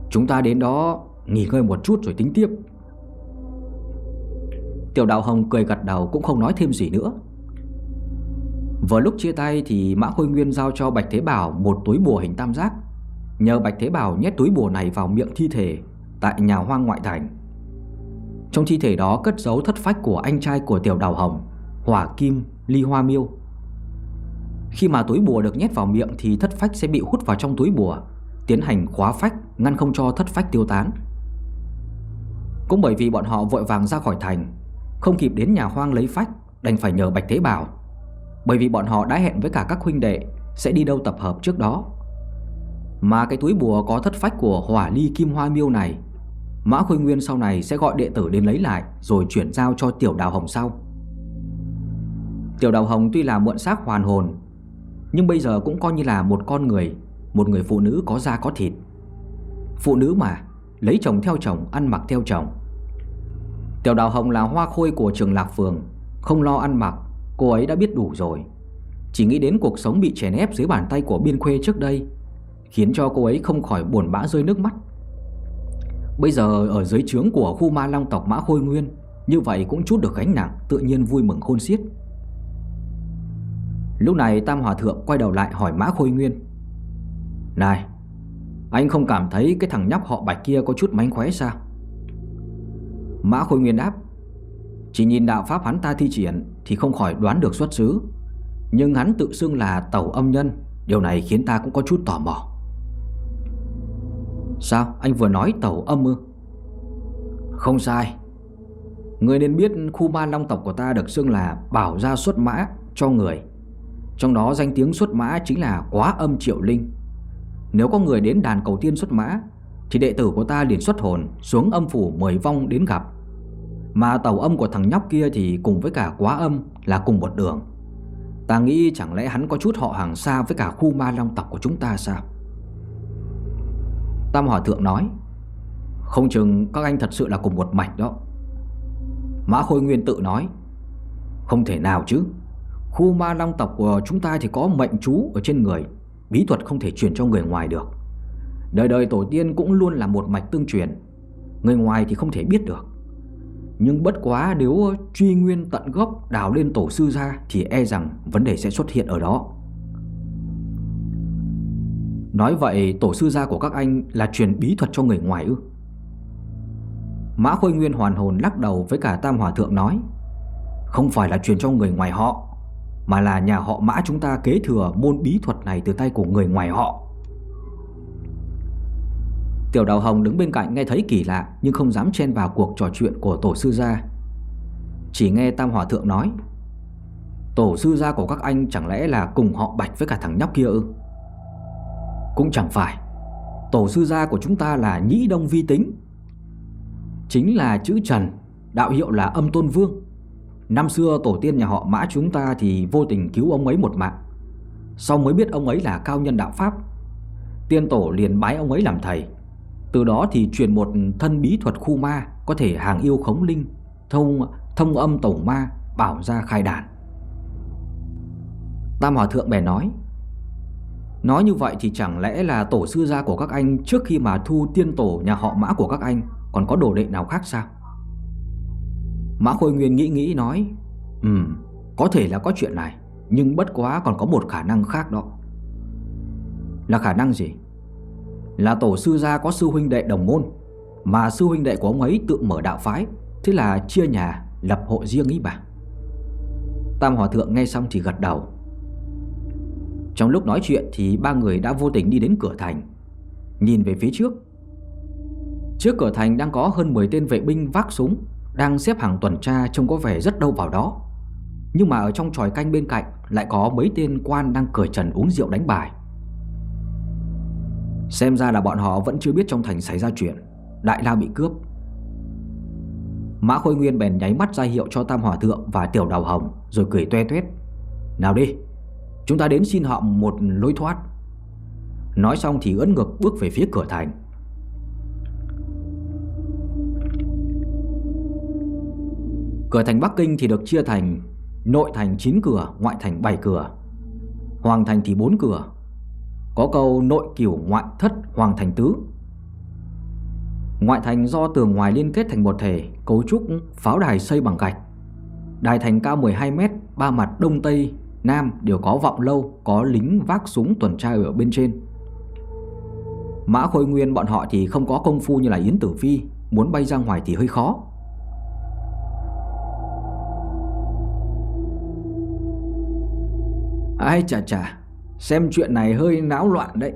Chúng ta đến đó nghỉ ngơi một chút rồi tính tiếp. Tiểu đạo Hồng cười gật đầu cũng không nói thêm gì nữa. Vừa lúc chia tay thì Mã Khôi Nguyên giao cho Bạch Thế Bảo một túi bùa hình tam giác. Nhờ Bạch Thế Bảo nhét túi bùa này vào miệng thi thể tại nhà hoang ngoại thành. Trong thi thể đó cất giấu thất phách của anh trai của Tiểu Đào Hồng, Hỏa Kim Ly Hoa Miêu. Khi mà túi bùa được nhét vào miệng thì thất phách sẽ bị hút vào trong túi bùa, Tiến hành khóa phách, ngăn không cho thất phách tiêu tán. Cũng bởi vì bọn họ vội vàng ra khỏi thành, Không kịp đến nhà hoang lấy phách, Đành phải nhờ Bạch Thế Bảo. Bởi vì bọn họ đã hẹn với cả các huynh đệ, Sẽ đi đâu tập hợp trước đó. Mà cái túi bùa có thất phách của hỏa ly kim hoa miêu này, Mã Khôi Nguyên sau này sẽ gọi đệ tử đến lấy lại, Rồi chuyển giao cho Tiểu Đào Hồng sau. Tiểu Đào Hồng tuy là muộn xác hoàn hồn nhưng bây giờ cũng coi như là một con người, Một người phụ nữ có da có thịt. Phụ nữ mà, Lấy chồng theo chồng, ăn mặc theo chồng. Tiểu Đào Hồng là hoa khôi của trường Lạc Phường, Không lo ăn mặc, Cô ấy đã biết đủ rồi. Chỉ nghĩ đến cuộc sống bị chèn ép dưới bàn tay của biên khuê trước đây, Khiến cho cô ấy không khỏi buồn bã rơi nước mắt. Bây giờ ở dưới trướng của khu ma long tộc Mã Khôi Nguyên, Như vậy cũng chút được gánh nặng, Tự nhiên vui mừng khôn xiết. Lúc này Tam Hòa Thượng quay đầu lại hỏi Mã Khôi Nguyên. Này, Anh không cảm thấy cái thằng nhóc họ bạch kia có chút mánh khóe sao? Mã Khôi Nguyên đáp, Chỉ nhìn đạo pháp hắn ta thi triển Thì không khỏi đoán được xuất xứ. Nhưng hắn tự xưng là tàu âm nhân, Điều này khiến ta cũng có chút tò mò. Sao, anh vừa nói tàu âm ư? Không sai. Người nên biết khu ma long tộc của ta được xưng là Bảo ra xuất mã cho người. Trong đó danh tiếng xuất mã chính là quá âm triệu linh. Nếu có người đến đàn cầu tiên xuất mã, Thì đệ tử của ta liền xuất hồn Xuống âm phủ mời vong đến gặp. Mà tàu âm của thằng nhóc kia Thì cùng với cả quá âm là cùng một đường. Ta nghĩ chẳng lẽ hắn có chút họ hàng xa Với cả khu ma long tộc của chúng ta sao? Tam Hòa Thượng nói, Không chừng các anh thật sự là cùng một mạch đó. Mã Khôi Nguyên tự nói, Không thể nào chứ. Khu ma long tộc của chúng ta thì có mệnh chú ở trên người, Bí thuật không thể truyền cho người ngoài được. Đời đời tổ tiên cũng luôn là một mạch tương truyền, Người ngoài thì không thể biết được. Nhưng bất quá nếu truy nguyên tận gốc đào lên tổ sư ra Thì e rằng vấn đề sẽ xuất hiện ở đó. Nói vậy, tổ sư gia của các anh là truyền bí thuật cho người ngoài ư? Mã Khôi Nguyên hoàn hồn lắc đầu với cả Tam Hòa Thượng nói, Không phải là truyền cho người ngoài họ. Mà là nhà họ Mã chúng ta kế thừa môn bí thuật này từ tay của người ngoài họ. Tiểu Đào Hồng đứng bên cạnh nghe thấy kỳ lạ, Nhưng không dám chen vào cuộc trò chuyện của tổ sư gia. Chỉ nghe Tam Hòa Thượng nói, Tổ sư gia của các anh chẳng lẽ là cùng họ bạch với cả thằng nhóc kia ư? Cũng chẳng phải. Tổ sư gia của chúng ta là Nhĩ Đông Vi Tính. Chính là chữ Trần, Đạo hiệu là âm tôn vương. Năm xưa tổ tiên nhà họ mã chúng ta Thì vô tình cứu ông ấy một mạng. Sau mới biết ông ấy là cao nhân đạo Pháp Tiên tổ liền bái ông ấy làm thầy. Từ đó thì truyền một thân bí thuật khu ma Có thể hàng yêu khống linh Thông, thông âm tổ ma Bảo ra khai đàn. Tam Hòa Thượng bè nói Nói như vậy thì chẳng lẽ là tổ sư gia của các anh Trước khi mà thu tiên tổ nhà họ mã của các anh Còn có đồ đệ nào khác sao? Mã Khôi Nguyên nghĩ nghĩ nói Ừ, Có thể là có chuyện này Nhưng bất quá còn có một khả năng khác đó. Là khả năng gì? Là tổ sư gia có sư huynh đệ đồng môn Mà sư huynh đệ của ông ấy tự mở đạo phái Thế là chia nhà lập hộ riêng ý bà. Tam Hòa Thượng nghe xong thì gật đầu. Trong lúc nói chuyện thì ba người đã vô tình đi đến cửa thành Nhìn về phía trước. Trước cửa thành đang có hơn 10 tên vệ binh vác súng. Đang xếp hàng tuần tra trông có vẻ rất đâu vào đó. Nhưng mà ở trong tròi canh bên cạnh Lại có mấy tên quan đang cởi trần uống rượu đánh bài. Xem ra là bọn họ vẫn chưa biết trong thành xảy ra chuyện. Đại lao bị cướp. Mã Khôi Nguyên bèn nháy mắt ra hiệu cho Tam Hòa Thượng và Tiểu Đào Hồng Rồi cười toe toét. Nào đi, Chúng ta đến xin họ một lối thoát. Nói xong thì ấn ngực bước về phía cửa thành. Cửa thành Bắc Kinh thì được chia thành Nội thành 9 cửa, ngoại thành 7 cửa Hoàng thành thì bốn cửa. Có câu nội cửu ngoại thất hoàng thành tứ. Ngoại thành do tường ngoài liên kết thành một thể Cấu trúc pháo đài xây bằng gạch. Đài thành cao 12 mét Ba mặt đông tây nam đều có vọng lâu Có lính vác súng tuần tra ở bên trên. Mã Khôi Nguyên bọn họ thì không có công phu như là Yến Tử Phi Muốn bay ra ngoài thì hơi khó. Ai chà chà, Xem chuyện này hơi náo loạn đấy.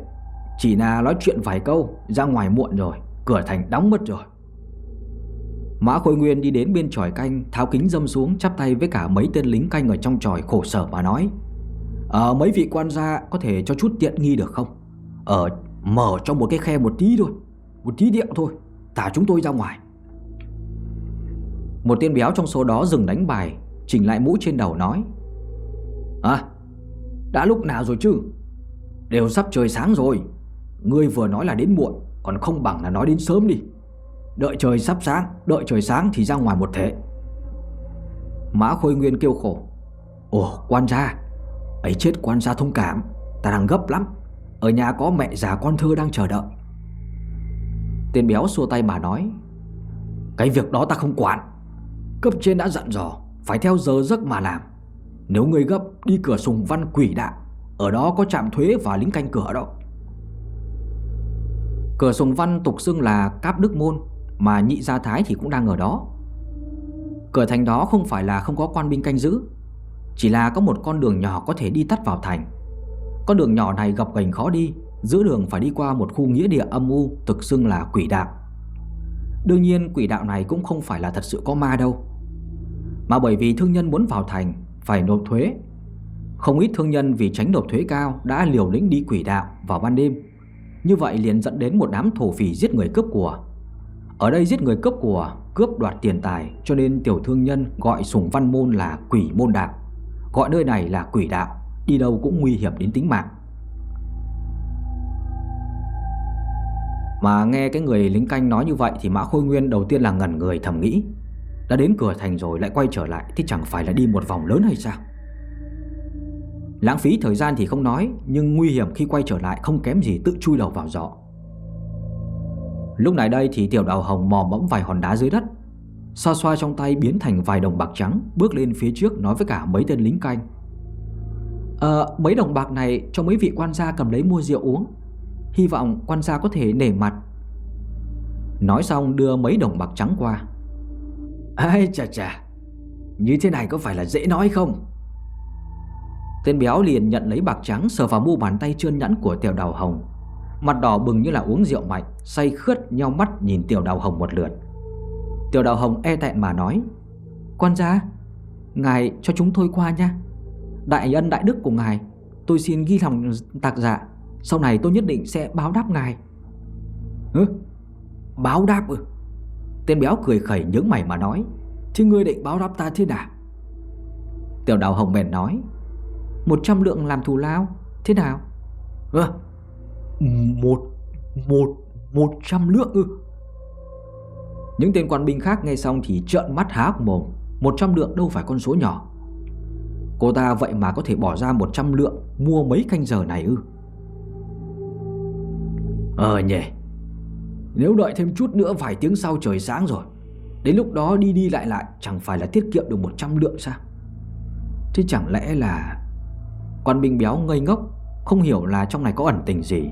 Chỉ là nói chuyện vài câu, Ra ngoài muộn rồi, Cửa thành đóng mất rồi. Mã Khôi Nguyên đi đến bên tròi canh, Tháo kính dâm xuống, chắp tay với cả mấy tên lính canh Ở trong tròi khổ sở mà nói Ờ mấy vị quan gia có thể cho chút tiện nghi được không? Ờ mở cho một cái khe một tí thôi, Một tí điệu thôi, Thả chúng tôi ra ngoài. Một tên béo trong số đó dừng đánh bài, Chỉnh lại mũ trên đầu nói À đã lúc nào rồi chứ? Đều sắp trời sáng rồi. Ngươi vừa nói là đến muộn, Còn không bằng là nói đến sớm đi. Đợi trời sắp sáng, Đợi trời sáng thì ra ngoài một thế Mã Khôi Nguyên kêu khổ. Ồ, quan gia, ấy chết quan gia thông cảm, Ta đang gấp lắm. Ở nhà có mẹ già con thơ đang chờ đợi. Tên béo xua tay mà nói, Cái việc đó ta không quản. Cấp trên đã dặn dò, Phải theo giờ giấc mà làm nếu người gấp đi cửa sùng văn quỷ đạo Ở đó có trạm thuế và lính canh cửa đó. Cửa sùng văn tục xưng là Cáp Đức Môn, Mà nhị gia thái thì cũng đang ở đó. Cửa thành đó không phải là không có quan binh canh giữ, Chỉ là có một con đường nhỏ có thể đi tắt vào thành. Con đường nhỏ này gập gành khó đi, Giữa đường phải đi qua một khu nghĩa địa âm u Thực xưng là quỷ đạo. Đương nhiên, quỷ đạo này cũng không phải là thật sự có ma đâu. Mà bởi vì thương nhân muốn vào thành phải nộp thuế. Không ít thương nhân vì tránh nộp thuế cao đã liều lĩnh đi quỷ đạo vào ban đêm. Như vậy liền dẫn đến một đám thổ phỉ giết người cướp của. Ở đây giết người cướp của, cướp đoạt tiền tài cho nên tiểu thương nhân gọi sùng văn môn là quỷ môn đạo. Gọi nơi này là quỷ đạo, đi đâu cũng nguy hiểm đến tính mạng. Mà nghe cái người lính canh nói như vậy thì Mã Khôi Nguyên đầu tiên là ngẩn người thầm nghĩ đã đến cửa thành rồi lại quay trở lại Thì chẳng phải là đi một vòng lớn hay sao? Lãng phí thời gian thì không nói, Nhưng nguy hiểm khi quay trở lại Không kém gì tự chui đầu vào giỏ. Lúc này đây thì tiểu đào hồng mò mẫm vài hòn đá dưới đất, Xoa xoa trong tay biến thành vài đồng bạc trắng, Bước lên phía trước nói với cả mấy tên lính canh. Ờ mấy đồng bạc này cho mấy vị quan gia cầm lấy mua rượu uống, Hy vọng quan gia có thể nể mặt. Nói xong đưa mấy đồng bạc trắng qua. Ai chà chà, Như thế này có phải là dễ nói không? Tên béo liền nhận lấy bạc trắng Sờ vào mu bàn tay trơn nhẵn của tiểu đào hồng. Mặt đỏ bừng như là uống rượu mạnh, Say khướt nhau mắt nhìn tiểu đào hồng một lượt. Tiểu đào hồng e tẹn mà nói, Quan gia, Ngài cho chúng tôi qua nha. Đại ân đại đức của ngài, Tôi xin ghi lòng tạc dạ Sau này tôi nhất định sẽ báo đáp ngài. Hứ? Báo đáp ư? Tên béo cười khẩy nhướng mày mà nói Chứ ngươi định báo đáp ta thế nào? Tiểu đào hồng bèn nói Một trăm lượng làm thù lao Thế nào? À, Một Một Một trăm lượng ư. Những tên quan binh khác nghe xong thì trợn mắt há hốc mồm Một trăm lượng đâu phải con số nhỏ. Cô ta vậy mà có thể bỏ ra một trăm lượng Mua mấy canh giờ này ư? Ờ nhỉ nếu đợi thêm chút nữa, vài tiếng sau trời sáng rồi. Đến lúc đó đi đi lại lại, Chẳng phải là tiết kiệm được 100 lượng sao? Thế chẳng lẽ là Quan binh béo ngây ngốc, Không hiểu là trong này có ẩn tình gì?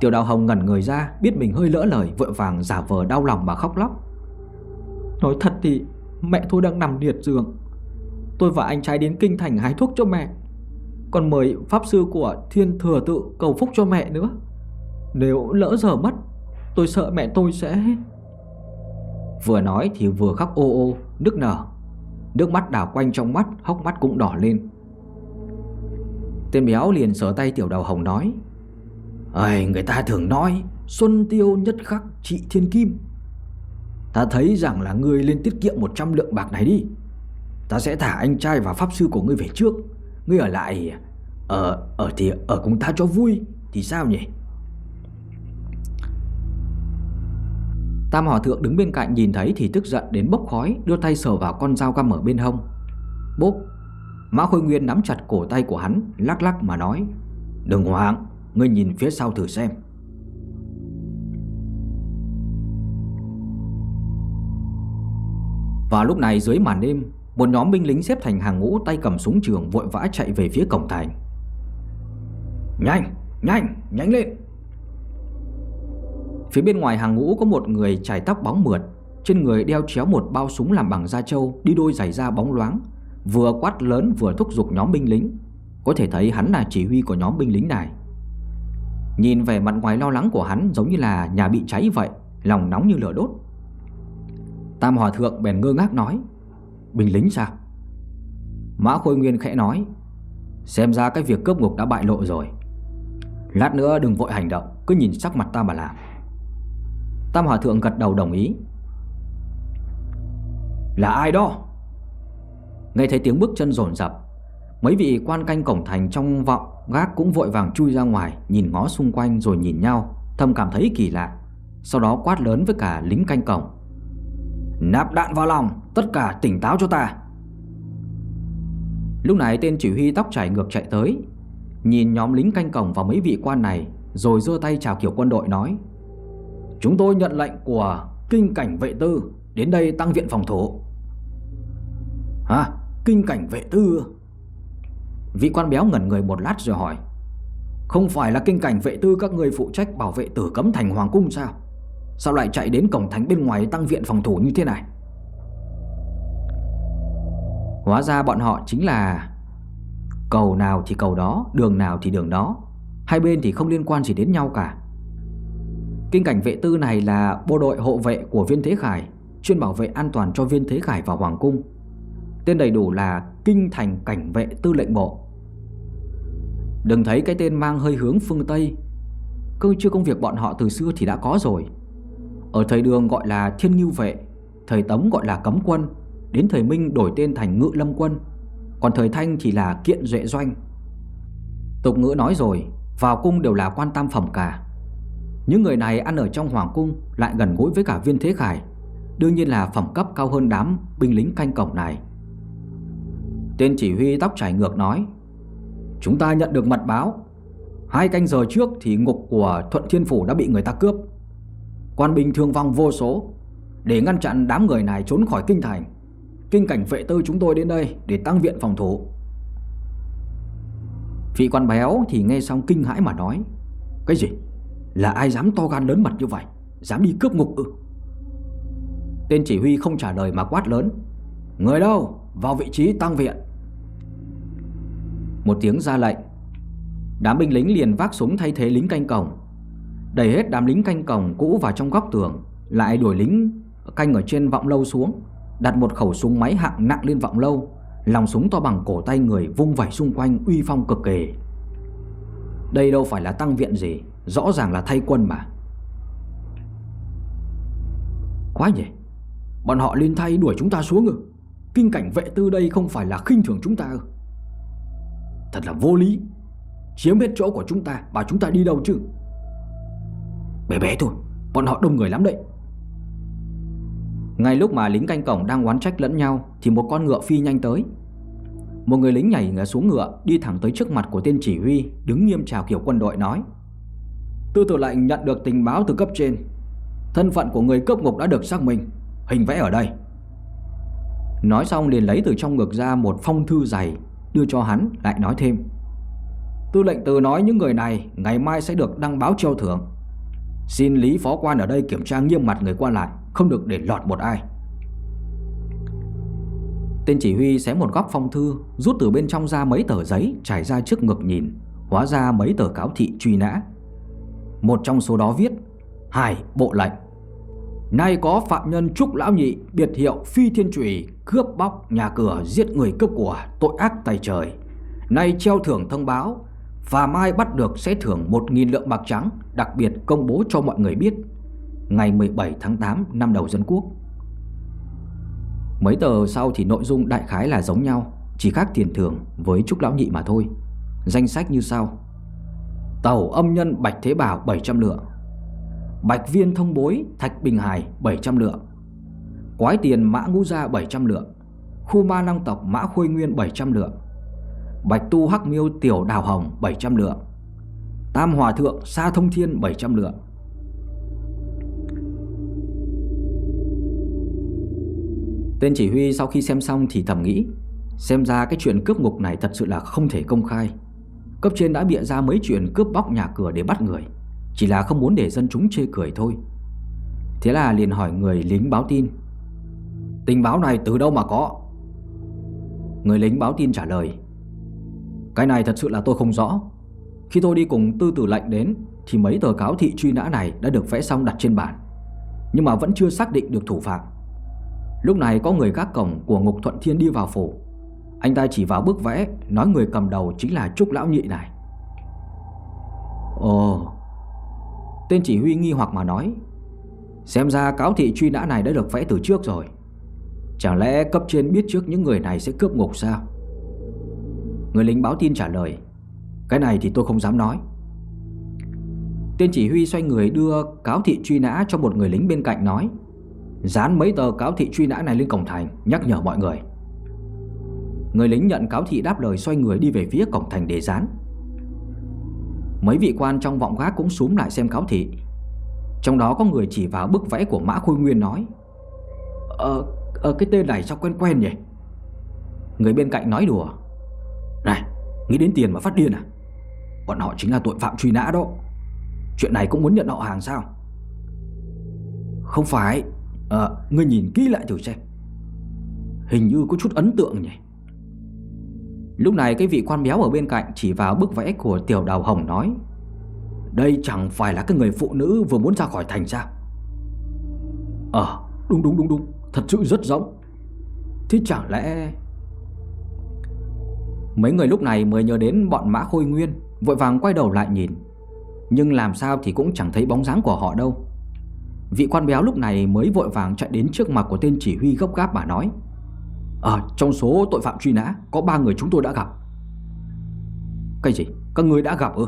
Tiểu đào hồng ngẩn người ra, Biết mình hơi lỡ lời, vội vàng giả vờ đau lòng mà khóc lóc. Nói thật thì, Mẹ tôi đang nằm liệt giường. Tôi và anh trai đến kinh thành hái thuốc cho mẹ. Còn mời pháp sư của thiên thừa tự cầu phúc cho mẹ nữa. Nếu lỡ giờ mất Tôi sợ mẹ tôi sẽ Vừa nói thì vừa khóc ô ô nước nở. Nước mắt đảo quanh trong mắt Hốc mắt cũng đỏ lên. Tên béo liền sờ tay tiểu đầu hồng nói Ây, Người ta thường nói Xuân tiêu nhất khắc trị thiên kim. Ta thấy rằng là ngươi lên tiết kiệm 100 lượng bạc này đi. Ta sẽ thả anh trai và pháp sư của ngươi về trước. Ngươi ở lại Ở, ở thì ở cùng ta cho vui Thì sao nhỉ? Tam Hòa Thượng đứng bên cạnh nhìn thấy thì tức giận đến bốc khói Đưa tay sờ vào con dao găm ở bên hông. Bốp! Mã Khôi Nguyên nắm chặt cổ tay của hắn Lắc lắc mà nói Đừng hoảng Ngươi nhìn phía sau thử xem. Và lúc này dưới màn đêm Một nhóm binh lính xếp thành hàng ngũ tay cầm súng trường vội vã chạy về phía cổng thành. Nhanh, nhanh, nhanh lên! Phía bên ngoài hàng ngũ có một người chải tóc bóng mượt. Trên người đeo chéo một bao súng làm bằng da trâu, Đi đôi giày da bóng loáng. Vừa quát lớn vừa thúc giục nhóm binh lính. Có thể thấy hắn là chỉ huy của nhóm binh lính này. Nhìn vẻ mặt ngoài lo lắng của hắn giống như là nhà bị cháy vậy, Lòng nóng như lửa đốt. Tam Hòa Thượng bèn ngơ ngác nói, Binh lính sao? Mã Khôi Nguyên khẽ nói, Xem ra cái việc cướp ngục đã bại lộ rồi. Lát nữa đừng vội hành động, Cứ nhìn sắc mặt ta mà làm. Tam Hòa Thượng gật đầu đồng ý. Là ai đó? Nghe thấy tiếng bước chân rồn rập Mấy vị quan canh cổng thành trong vọng Gác cũng vội vàng chui ra ngoài, Nhìn ngó xung quanh rồi nhìn nhau, Thầm cảm thấy kỳ lạ. Sau đó quát lớn với cả lính canh cổng. Nạp đạn vào lòng, Tất cả tỉnh táo cho ta. Lúc này tên chỉ huy tóc chảy ngược chạy tới, Nhìn nhóm lính canh cổng và mấy vị quan này, Rồi giơ tay chào kiểu quân đội nói. Chúng tôi nhận lệnh của kinh cảnh vệ tư Đến đây tăng viện phòng thủ. Hả? Kinh cảnh vệ tư? Vị quan béo ngẩn người một lát rồi hỏi. Không phải là kinh cảnh vệ tư các người phụ trách bảo vệ tử cấm thành hoàng cung sao? Sao lại chạy đến cổng thánh bên ngoài tăng viện phòng thủ như thế này? Hóa ra bọn họ chính là Cầu nào thì cầu đó, Đường nào thì đường đó. Hai bên thì không liên quan gì đến nhau cả. Kinh cảnh vệ tư này là bộ đội hộ vệ của viên Thế Khải, Chuyên bảo vệ an toàn cho viên Thế Khải và Hoàng Cung. Tên đầy đủ là Kinh Thành Cảnh Vệ Tư lệnh Bộ. Đừng thấy cái tên mang hơi hướng phương Tây. Cơ chưa công việc bọn họ từ xưa thì đã có rồi. Ở thời đường gọi là Thiên Ngưu Vệ, Thời Tống gọi là Cấm Quân, Đến thời Minh đổi tên thành Ngự Lâm Quân, Còn thời Thanh thì là Kiện Duệ Doanh. Tục ngữ nói rồi, Vào cung đều là quan tam phẩm cả. Những người này ăn ở trong Hoàng Cung, Lại gần gũi với cả viên thế khải. Đương nhiên là phẩm cấp cao hơn đám binh lính canh cổng này. Tên chỉ huy tóc trải ngược nói, Chúng ta nhận được mật báo. Hai canh giờ trước thì ngục của Thuận Thiên Phủ đã bị người ta cướp. Quan binh thương vong vô số. Để ngăn chặn đám người này trốn khỏi kinh thành, Kinh cảnh vệ tư chúng tôi đến đây Để tăng viện phòng thủ. Vị quan béo thì nghe xong kinh hãi mà nói, Cái gì? Là ai dám to gan lớn mặt như vậy? Dám đi cướp ngục ư? Tên chỉ huy không trả lời mà quát lớn. Người đâu? Vào vị trí tăng viện. Một tiếng ra lệnh. Đám binh lính liền vác súng thay thế lính canh cổng. Đẩy hết đám lính canh cổng cũ vào trong góc tường Lại đuổi lính canh ở trên vọng lâu xuống, Đặt một khẩu súng máy hạng nặng lên vọng lâu, Lòng súng to bằng cổ tay người vung vẩy xung quanh uy phong cực kỳ. Đây đâu phải là tăng viện gì? Rõ ràng là thay quân mà. Quá nhỉ. Bọn họ lên thay đuổi chúng ta xuống ư? Kinh cảnh vệ tư đây không phải là khinh thường chúng ta ư? Thật là vô lý. Chiếm hết chỗ của chúng ta, Bảo chúng ta đi đâu chứ? Bé bé thôi, Bọn họ đông người lắm đấy. Ngay lúc mà lính canh cổng đang oán trách lẫn nhau, Thì một con ngựa phi nhanh tới. Một người lính nhảy xuống ngựa, Đi thẳng tới trước mặt của tên chỉ huy, Đứng nghiêm chào kiểu quân đội, nói Tư tử lệnh nhận được tình báo từ cấp trên. Thân phận của người cướp ngục đã được xác minh. Hình vẽ ở đây. Nói xong liền lấy từ trong ngực ra một phong thư dày, Đưa cho hắn, lại nói thêm. Tư lệnh từ nói những người này Ngày mai sẽ được đăng báo treo thưởng. Xin Lý Phó Quan ở đây kiểm tra nghiêm mặt người qua lại, Không được để lọt một ai. Tên chỉ huy xé một góc phong thư, Rút từ bên trong ra mấy tờ giấy Trải ra trước ngực nhìn, Hóa ra mấy tờ cáo thị truy nã. Một trong số đó viết, Hải bộ lệnh, Nay có phạm nhân Trúc Lão Nhị Biệt hiệu Phi Thiên trụy Cướp bóc nhà cửa giết người cướp của Tội ác tay trời. Nay treo thưởng thông báo và mai bắt được sẽ thưởng 1.000 lượng bạc trắng, Đặc biệt công bố cho mọi người biết, Ngày 17 tháng 8 năm đầu dân quốc. Mấy tờ sau thì nội dung đại khái là giống nhau, Chỉ khác tiền thưởng với Trúc Lão Nhị mà thôi. Danh sách như sau. Tàu âm nhân Bạch Thế Bảo 700 lượng. Bạch Viên Thông Bối Thạch Bình Hải 700 lượng. Quái tiền Mã Ngũ Gia 700 lượng. Khu Ma Năng Tộc Mã Khôi Nguyên 700 lượng. Bạch tu hắc miêu tiểu đào hồng 700 lượng. Tam hòa thượng sa thông thiên 700 lượng. Tên chỉ huy sau khi xem xong thì thầm nghĩ, Xem ra cái chuyện cướp ngục này thật sự là không thể công khai. Cấp trên đã bịa ra mấy chuyện cướp bóc nhà cửa để bắt người. Chỉ là không muốn để dân chúng chê cười thôi. Thế là liền hỏi người lính báo tin. Tình báo này từ đâu mà có? Người lính báo tin trả lời. Cái này thật sự là tôi không rõ. Khi tôi đi cùng tư tử lệnh đến, Thì mấy tờ cáo thị truy nã này đã được vẽ xong đặt trên bàn. Nhưng mà vẫn chưa xác định được thủ phạm. Lúc này có người gác cổng của Ngục Thuận Thiên đi vào phủ. Anh ta chỉ vào bức vẽ, Nói người cầm đầu chính là Trúc Lão Nhị này. Ồ, Tên chỉ huy nghi hoặc mà nói, Xem ra cáo thị truy nã này đã được vẽ từ trước rồi. Chẳng lẽ cấp trên biết trước những người này sẽ cướp ngục sao? Người lính báo tin trả lời, Cái này thì tôi không dám nói. Tên chỉ huy xoay người đưa cáo thị truy nã cho một người lính bên cạnh nói, Dán mấy tờ cáo thị truy nã này lên cổng thành, Nhắc nhở mọi người. Người lính nhận cáo thị đáp lời xoay người đi về phía cổng thành để gián Mấy vị quan trong vọng gác cũng xuống lại xem cáo thị. Trong đó có người chỉ vào bức vẽ của Mã Khôi Nguyên nói Ờ, ờ cái tên này sao quen quen nhỉ? Người bên cạnh nói đùa Này, nghĩ đến tiền mà phát điên à? Bọn họ chính là tội phạm truy nã đó. Chuyện này cũng muốn nhận họ hàng sao? Không phải. À, Ngươi nhìn kỹ lại thử xem. Hình như có chút ấn tượng nhỉ. Lúc này cái vị quan béo ở bên cạnh Chỉ vào bức vẽ của tiểu đào hồng nói, Đây chẳng phải là cái người phụ nữ Vừa muốn ra khỏi thành sao? Ờ đúng đúng đúng đúng, Thật sự rất giống Thế chẳng lẽ Mấy người lúc này mới nhớ đến bọn mã khôi nguyên, Vội vàng quay đầu lại nhìn. Nhưng làm sao thì cũng chẳng thấy bóng dáng của họ đâu. Vị quan béo lúc này mới vội vàng chạy đến trước mặt của tên chỉ huy gấp gáp bà nói À trong số tội phạm truy nã, Có ba người chúng tôi đã gặp. Cái gì? Các người đã gặp ư?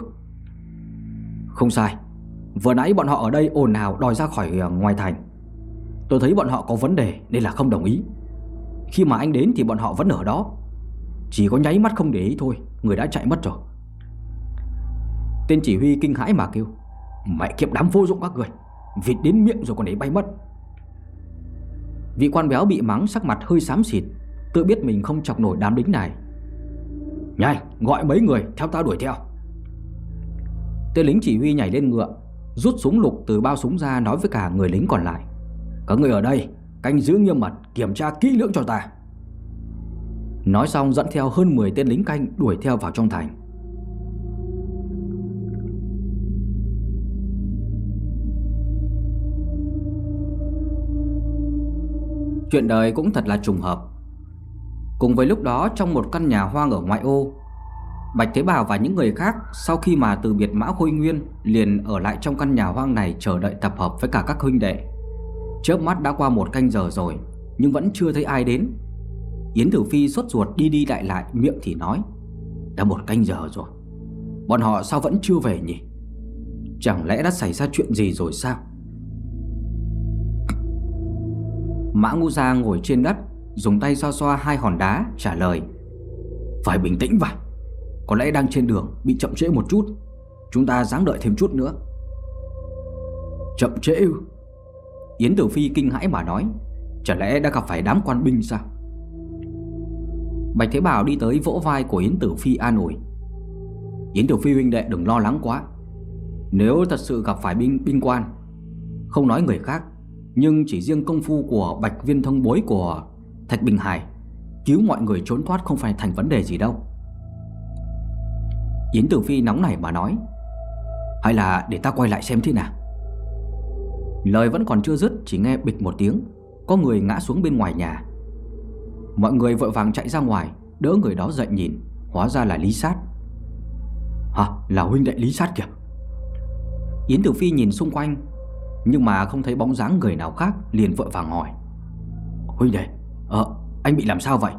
Không sai. Vừa nãy bọn họ ở đây ồn ào đòi ra khỏi ờ, ngoài thành. Tôi thấy bọn họ có vấn đề Nên là không đồng ý. Khi mà anh đến thì bọn họ vẫn ở đó. Chỉ có nháy mắt không để ý thôi, Người đã chạy mất rồi. Tên chỉ huy kinh hãi mà kêu, Mẹ kiệm đám vô dụng các người, Vịt đến miệng rồi còn để bay mất. Vị quan béo bị mắng, sắc mặt hơi xám xịt. Tự biết mình không chọc nổi đám lính này. Nhanh, gọi mấy người theo ta đuổi theo. Tên lính chỉ huy nhảy lên ngựa, Rút súng lục từ bao súng ra nói với cả người lính còn lại. Các người ở đây, Canh giữ nghiêm mật, Kiểm tra kỹ lưỡng cho ta. Nói xong dẫn theo hơn 10 tên lính canh Đuổi theo vào trong thành. Chuyện đời cũng thật là trùng hợp. Cùng với lúc đó trong một căn nhà hoang ở ngoại ô, Bạch Thế Bảo và những người khác sau khi mà từ biệt Mã Khôi Nguyên liền ở lại trong căn nhà hoang này chờ đợi tập hợp với cả các huynh đệ. Chớp mắt đã qua một canh giờ rồi, nhưng vẫn chưa thấy ai đến. Yến Tử Phi suốt ruột đi đi lại lại, miệng thì nói, Đã một canh giờ rồi, Bọn họ sao vẫn chưa về nhỉ Chẳng lẽ đã xảy ra chuyện gì rồi sao Mã Ngu Gia ngồi trên đất Dùng tay xoa xoa hai hòn đá, trả lời. Phải bình tĩnh vào Có lẽ đang trên đường, bị chậm trễ một chút. Chúng ta ráng đợi thêm chút nữa. Chậm trễ ư? Yến Tử Phi kinh hãi mà nói. Chả lẽ đã gặp phải đám quan binh sao? Bạch Thế Bảo đi tới vỗ vai của Yến Tử Phi an ủi. Yến Tử Phi huynh đệ đừng lo lắng quá. Nếu thật sự gặp phải binh binh quan, Không nói người khác, Nhưng chỉ riêng công phu của Bạch Viên thông bối của Thạch Bình Hải, Cứu mọi người trốn thoát không phải thành vấn đề gì đâu. Yến Tử Phi nóng nảy mà nói, Hay là để ta quay lại xem thế nào? Lời vẫn còn chưa dứt, Chỉ nghe bịch một tiếng, Có người ngã xuống bên ngoài nhà. Mọi người vội vàng chạy ra ngoài, Đỡ người đó dậy nhìn, Hóa ra là Lý Sát. Hả? Là huynh đệ Lý Sát kìa. Yến Tử Phi nhìn xung quanh, Nhưng mà không thấy bóng dáng người nào khác, Liền vội vàng hỏi, Huynh đệ Ờ anh bị làm sao vậy?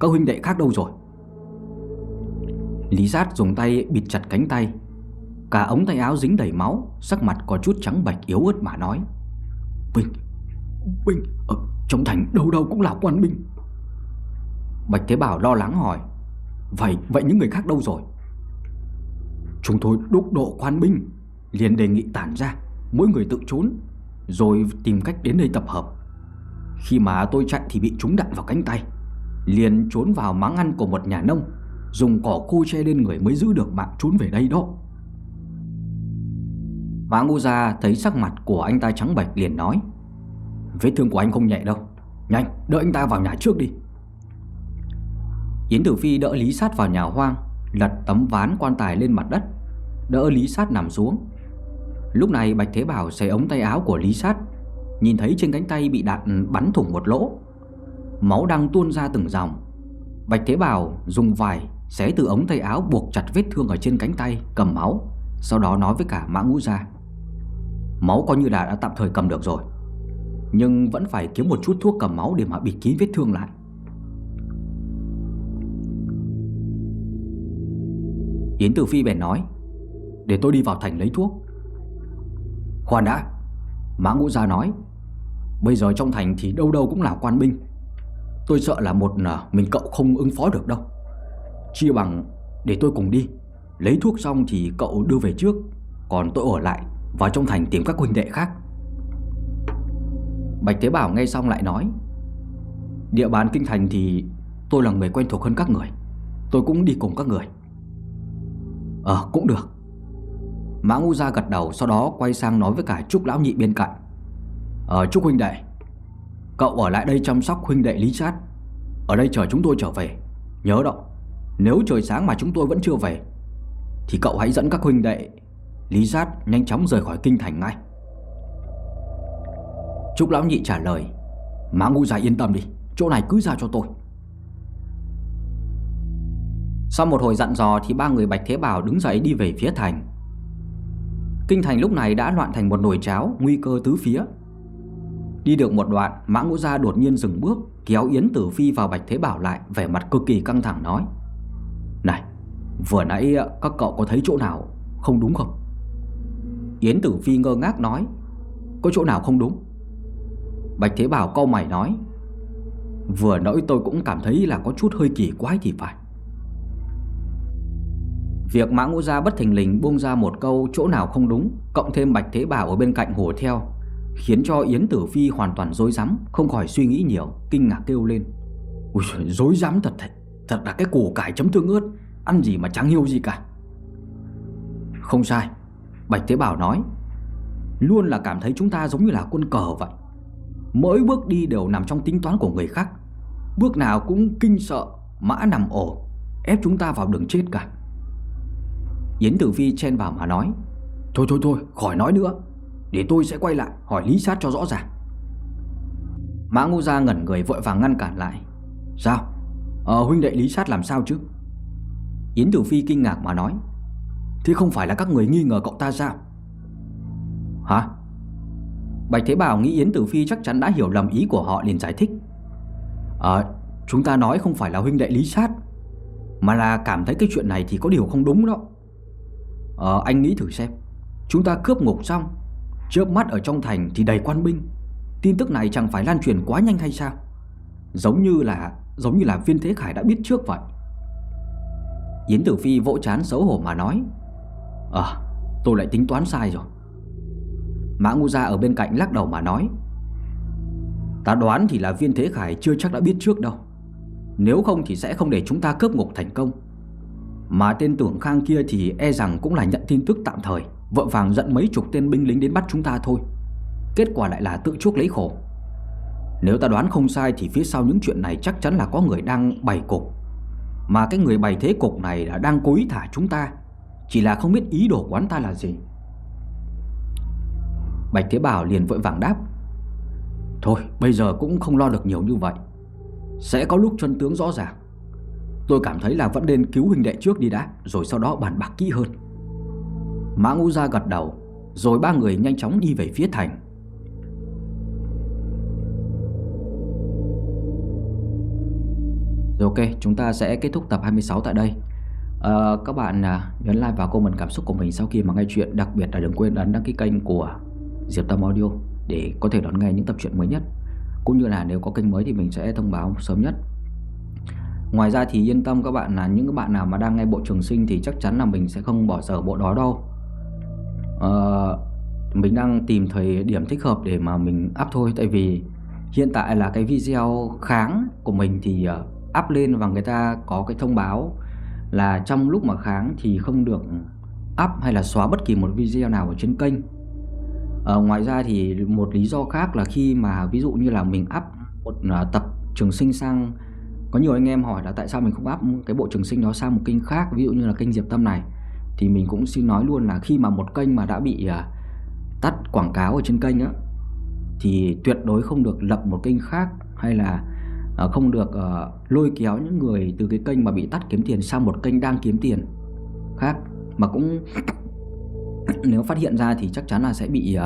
Các huynh đệ khác đâu rồi? Lý Sát dùng tay bịt chặt cánh tay. Cả ống tay áo dính đầy máu Sắc mặt có chút trắng bạch yếu ớt mà nói. Binh Binh Ở ờ, trong thành đâu đâu cũng là quan binh. Bạch Thế Bảo lo lắng hỏi. Vậy, vậy những người khác đâu rồi? Chúng tôi đúc độ quan binh liền đề nghị tản ra Mỗi người tự trốn Rồi tìm cách đến đây tập hợp. Khi mà tôi chạy thì bị trúng đạn vào cánh tay. Liền trốn vào máng ăn của một nhà nông, Dùng cỏ khô che lên người mới giữ được mạng trốn về đây đó. Mã Ngô Gia thấy sắc mặt của anh ta trắng bệch liền nói, Vết thương của anh không nhẹ đâu. Nhanh đỡ anh ta vào nhà trước đi. Yến Tử Phi đỡ Lý Sát vào nhà hoang, Lật tấm ván quan tài lên mặt đất, Đỡ Lý Sát nằm xuống. Lúc này Bạch Thế Bảo xé ống tay áo của Lý Sát Nhìn thấy trên cánh tay bị đạn bắn thủng một lỗ, Máu đang tuôn ra từng dòng. Bạch Thế Bảo dùng vải xé từ ống tay áo buộc chặt vết thương ở trên cánh tay, cầm máu, Sau đó nói với cả Mã Ngũ Gia, Máu coi như là đã tạm thời cầm được rồi, Nhưng vẫn phải kiếm một chút thuốc cầm máu để mà bịt kín vết thương lại. Yến Tử Phi bèn nói, Để tôi đi vào thành lấy thuốc. Khoan đã, Mã Ngũ Gia nói Bây giờ trong thành thì đâu đâu cũng là quan binh. Tôi sợ là một à, mình cậu không ứng phó được đâu. Chia bằng để tôi cùng đi. Lấy thuốc xong thì cậu đưa về trước, Còn tôi ở lại Vào trong thành tìm các huynh đệ khác. Bạch Thế Bảo nghe xong lại nói, Địa bàn kinh thành thì Tôi là người quen thuộc hơn các người, Tôi cũng đi cùng các người. Ờ cũng được. Mã Ngu Gia gật đầu, Sau đó quay sang nói với cả Trúc Lão Nhị bên cạnh. Ờ Trúc huynh đệ. Cậu ở lại đây chăm sóc huynh đệ Lý Sát Ở đây chờ chúng tôi trở về. Nhớ đó, Nếu trời sáng mà chúng tôi vẫn chưa về, Thì cậu hãy dẫn các huynh đệ Lý Sát nhanh chóng rời khỏi kinh thành ngay. Trúc Lão Nhị trả lời. Má Ngu dài yên tâm đi, Chỗ này cứ giao cho tôi. Sau một hồi dặn dò thì ba người Bạch Thế Bảo đứng dậy đi về phía thành. Kinh thành lúc này đã loạn thành một nồi cháo, Nguy cơ tứ phía. Đi được một đoạn, Mã Ngũ Gia đột nhiên dừng bước, Kéo Yến Tử Phi vào Bạch Thế Bảo lại, Vẻ mặt cực kỳ căng thẳng nói. Này, vừa nãy ờ, các cậu có thấy chỗ nào không đúng không? Yến Tử Phi ngơ ngác nói. Có chỗ nào không đúng? Bạch Thế Bảo câu mày nói. Vừa nãy tôi cũng cảm thấy là có chút hơi kỳ quái thì phải. Việc Mã Ngũ Gia bất thình lình buông ra một câu chỗ nào không đúng, Cộng thêm Bạch Thế Bảo ở bên cạnh hổ theo. Khiến cho Yến Tử Phi hoàn toàn dối rắm, Không khỏi suy nghĩ nhiều, Kinh ngạc kêu lên. Ui dối rắm thật thật Thật là cái củ cải chấm thương ướt Ăn gì mà chẳng hiểu gì cả. Không sai, Bạch Thế Bảo nói, Luôn là cảm thấy chúng ta giống như là quân cờ vậy. Mỗi bước đi đều nằm trong tính toán của người khác, Bước nào cũng kinh sợ, Mã nằm ổ, Ép chúng ta vào đường chết cả. Yến Tử Phi chen vào mà nói, Thôi thôi thôi, khỏi nói nữa. Để tôi sẽ quay lại, hỏi lý sát cho rõ ràng. Mã Ngô Gia ngẩn người vội vàng ngăn cản lại. Sao? Ờ huynh đệ lý sát làm sao chứ? Yến Tử Phi kinh ngạc mà nói. Thế không phải là các người nghi ngờ cậu ta sao? Hả? Bạch Thế Bảo nghĩ Yến Tử Phi chắc chắn đã hiểu lầm ý của họ liền giải thích. Ờ Chúng ta nói không phải là huynh đệ lý sát, Mà là cảm thấy cái chuyện này thì có điều không đúng đó. Ờ anh nghĩ thử xem. Chúng ta cướp ngục xong Chớp mắt ở trong thành thì đầy quan binh. Tin tức này chẳng phải lan truyền quá nhanh hay sao? Giống như là, Giống như là viên thế khải đã biết trước vậy. Yến Tử Phi vỗ chán xấu hổ mà nói Ờ tôi lại tính toán sai rồi. Mã Ngu Gia ở bên cạnh lắc đầu mà nói, Ta đoán thì là viên thế khải chưa chắc đã biết trước đâu. Nếu không thì sẽ không để chúng ta cướp ngục thành công. Mà tên tưởng khang kia thì e rằng cũng là nhận tin tức tạm thời. Vợ vàng dẫn mấy chục tên binh lính đến bắt chúng ta thôi. Kết quả lại là tự chuốc lấy khổ. Nếu ta đoán không sai thì phía sau những chuyện này chắc chắn là có người đang bày cục. Mà cái người bày thế cục này là đang cố ý thả chúng ta. Chỉ là không biết ý đồ quán ta là gì. Bạch Thế Bảo liền vội vàng đáp. Thôi, bây giờ cũng không lo được nhiều như vậy. Sẽ có lúc chân tướng rõ ràng. Tôi cảm thấy là vẫn nên cứu huynh đệ trước đi đã, Rồi sau đó bàn bạc kỹ hơn. Mã Ngũ Gia gật đầu Rồi ba người nhanh chóng đi về phía thành. Rồi ok, chúng ta sẽ kết thúc tập 26 tại đây. À, Các bạn à, nhấn like và comment cảm xúc của mình sau khi mà nghe chuyện Đặc biệt là đừng quên ấn đăng ký kênh của Diệp Tâm Audio Để có thể đón nghe những tập truyện mới nhất. Cũng như là nếu có kênh mới thì mình sẽ thông báo sớm nhất. Ngoài ra thì yên tâm các bạn là những các bạn nào mà đang nghe bộ trường sinh thì chắc chắn là mình sẽ không bỏ dở bộ đó đâu uh, mình đang tìm thời điểm thích hợp để mà mình up thôi tại vì hiện tại là cái video kháng của mình thì uh, up lên và người ta có cái thông báo là trong lúc mà kháng thì không được up hay là xóa bất kỳ một video nào ở trên kênh. Ờ, ngoài ra thì một lý do khác là khi mà ví dụ như là mình up một uh, tập trường sinh sang có nhiều anh em hỏi là tại sao mình không up cái bộ trường sinh đó sang một kênh khác ví dụ như là kênh Diệp Tâm này thì mình cũng xin nói luôn là khi mà một kênh mà đã bị à, tắt quảng cáo ở trên kênh á, thì tuyệt đối không được lập một kênh khác hay là à, không được à, lôi kéo những người từ cái kênh mà bị tắt kiếm tiền sang một kênh đang kiếm tiền khác. Mà cũng nếu phát hiện ra thì chắc chắn là sẽ bị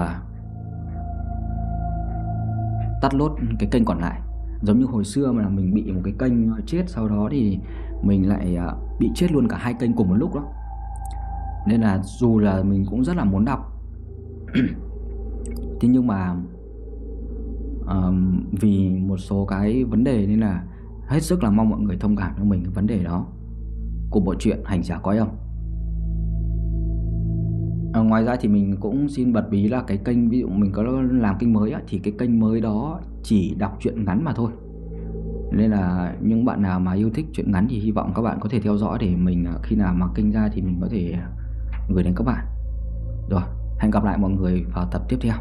tắt lốt cái kênh còn lại. Giống như hồi xưa mà mình bị một cái kênh chết sau đó thì mình lại bị chết luôn cả hai kênh cùng một lúc đó nên là dù là mình cũng rất là muốn đọc. Thế nhưng mà um, vì một số cái vấn đề nên là hết sức là mong mọi người thông cảm cho mình cái vấn đề đó. Của bộ truyện hành giả coi âm. À, ngoài ra thì mình cũng xin bật bí là cái kênh ví dụ mình có làm kênh mới á, thì cái kênh mới đó chỉ đọc truyện ngắn mà thôi. Nên là những bạn nào mà yêu thích truyện ngắn thì hy vọng các bạn có thể theo dõi để mình à, khi nào mà kênh ra thì mình có thể gửi đến các bạn. Rồi hẹn gặp lại mọi người vào tập tiếp theo.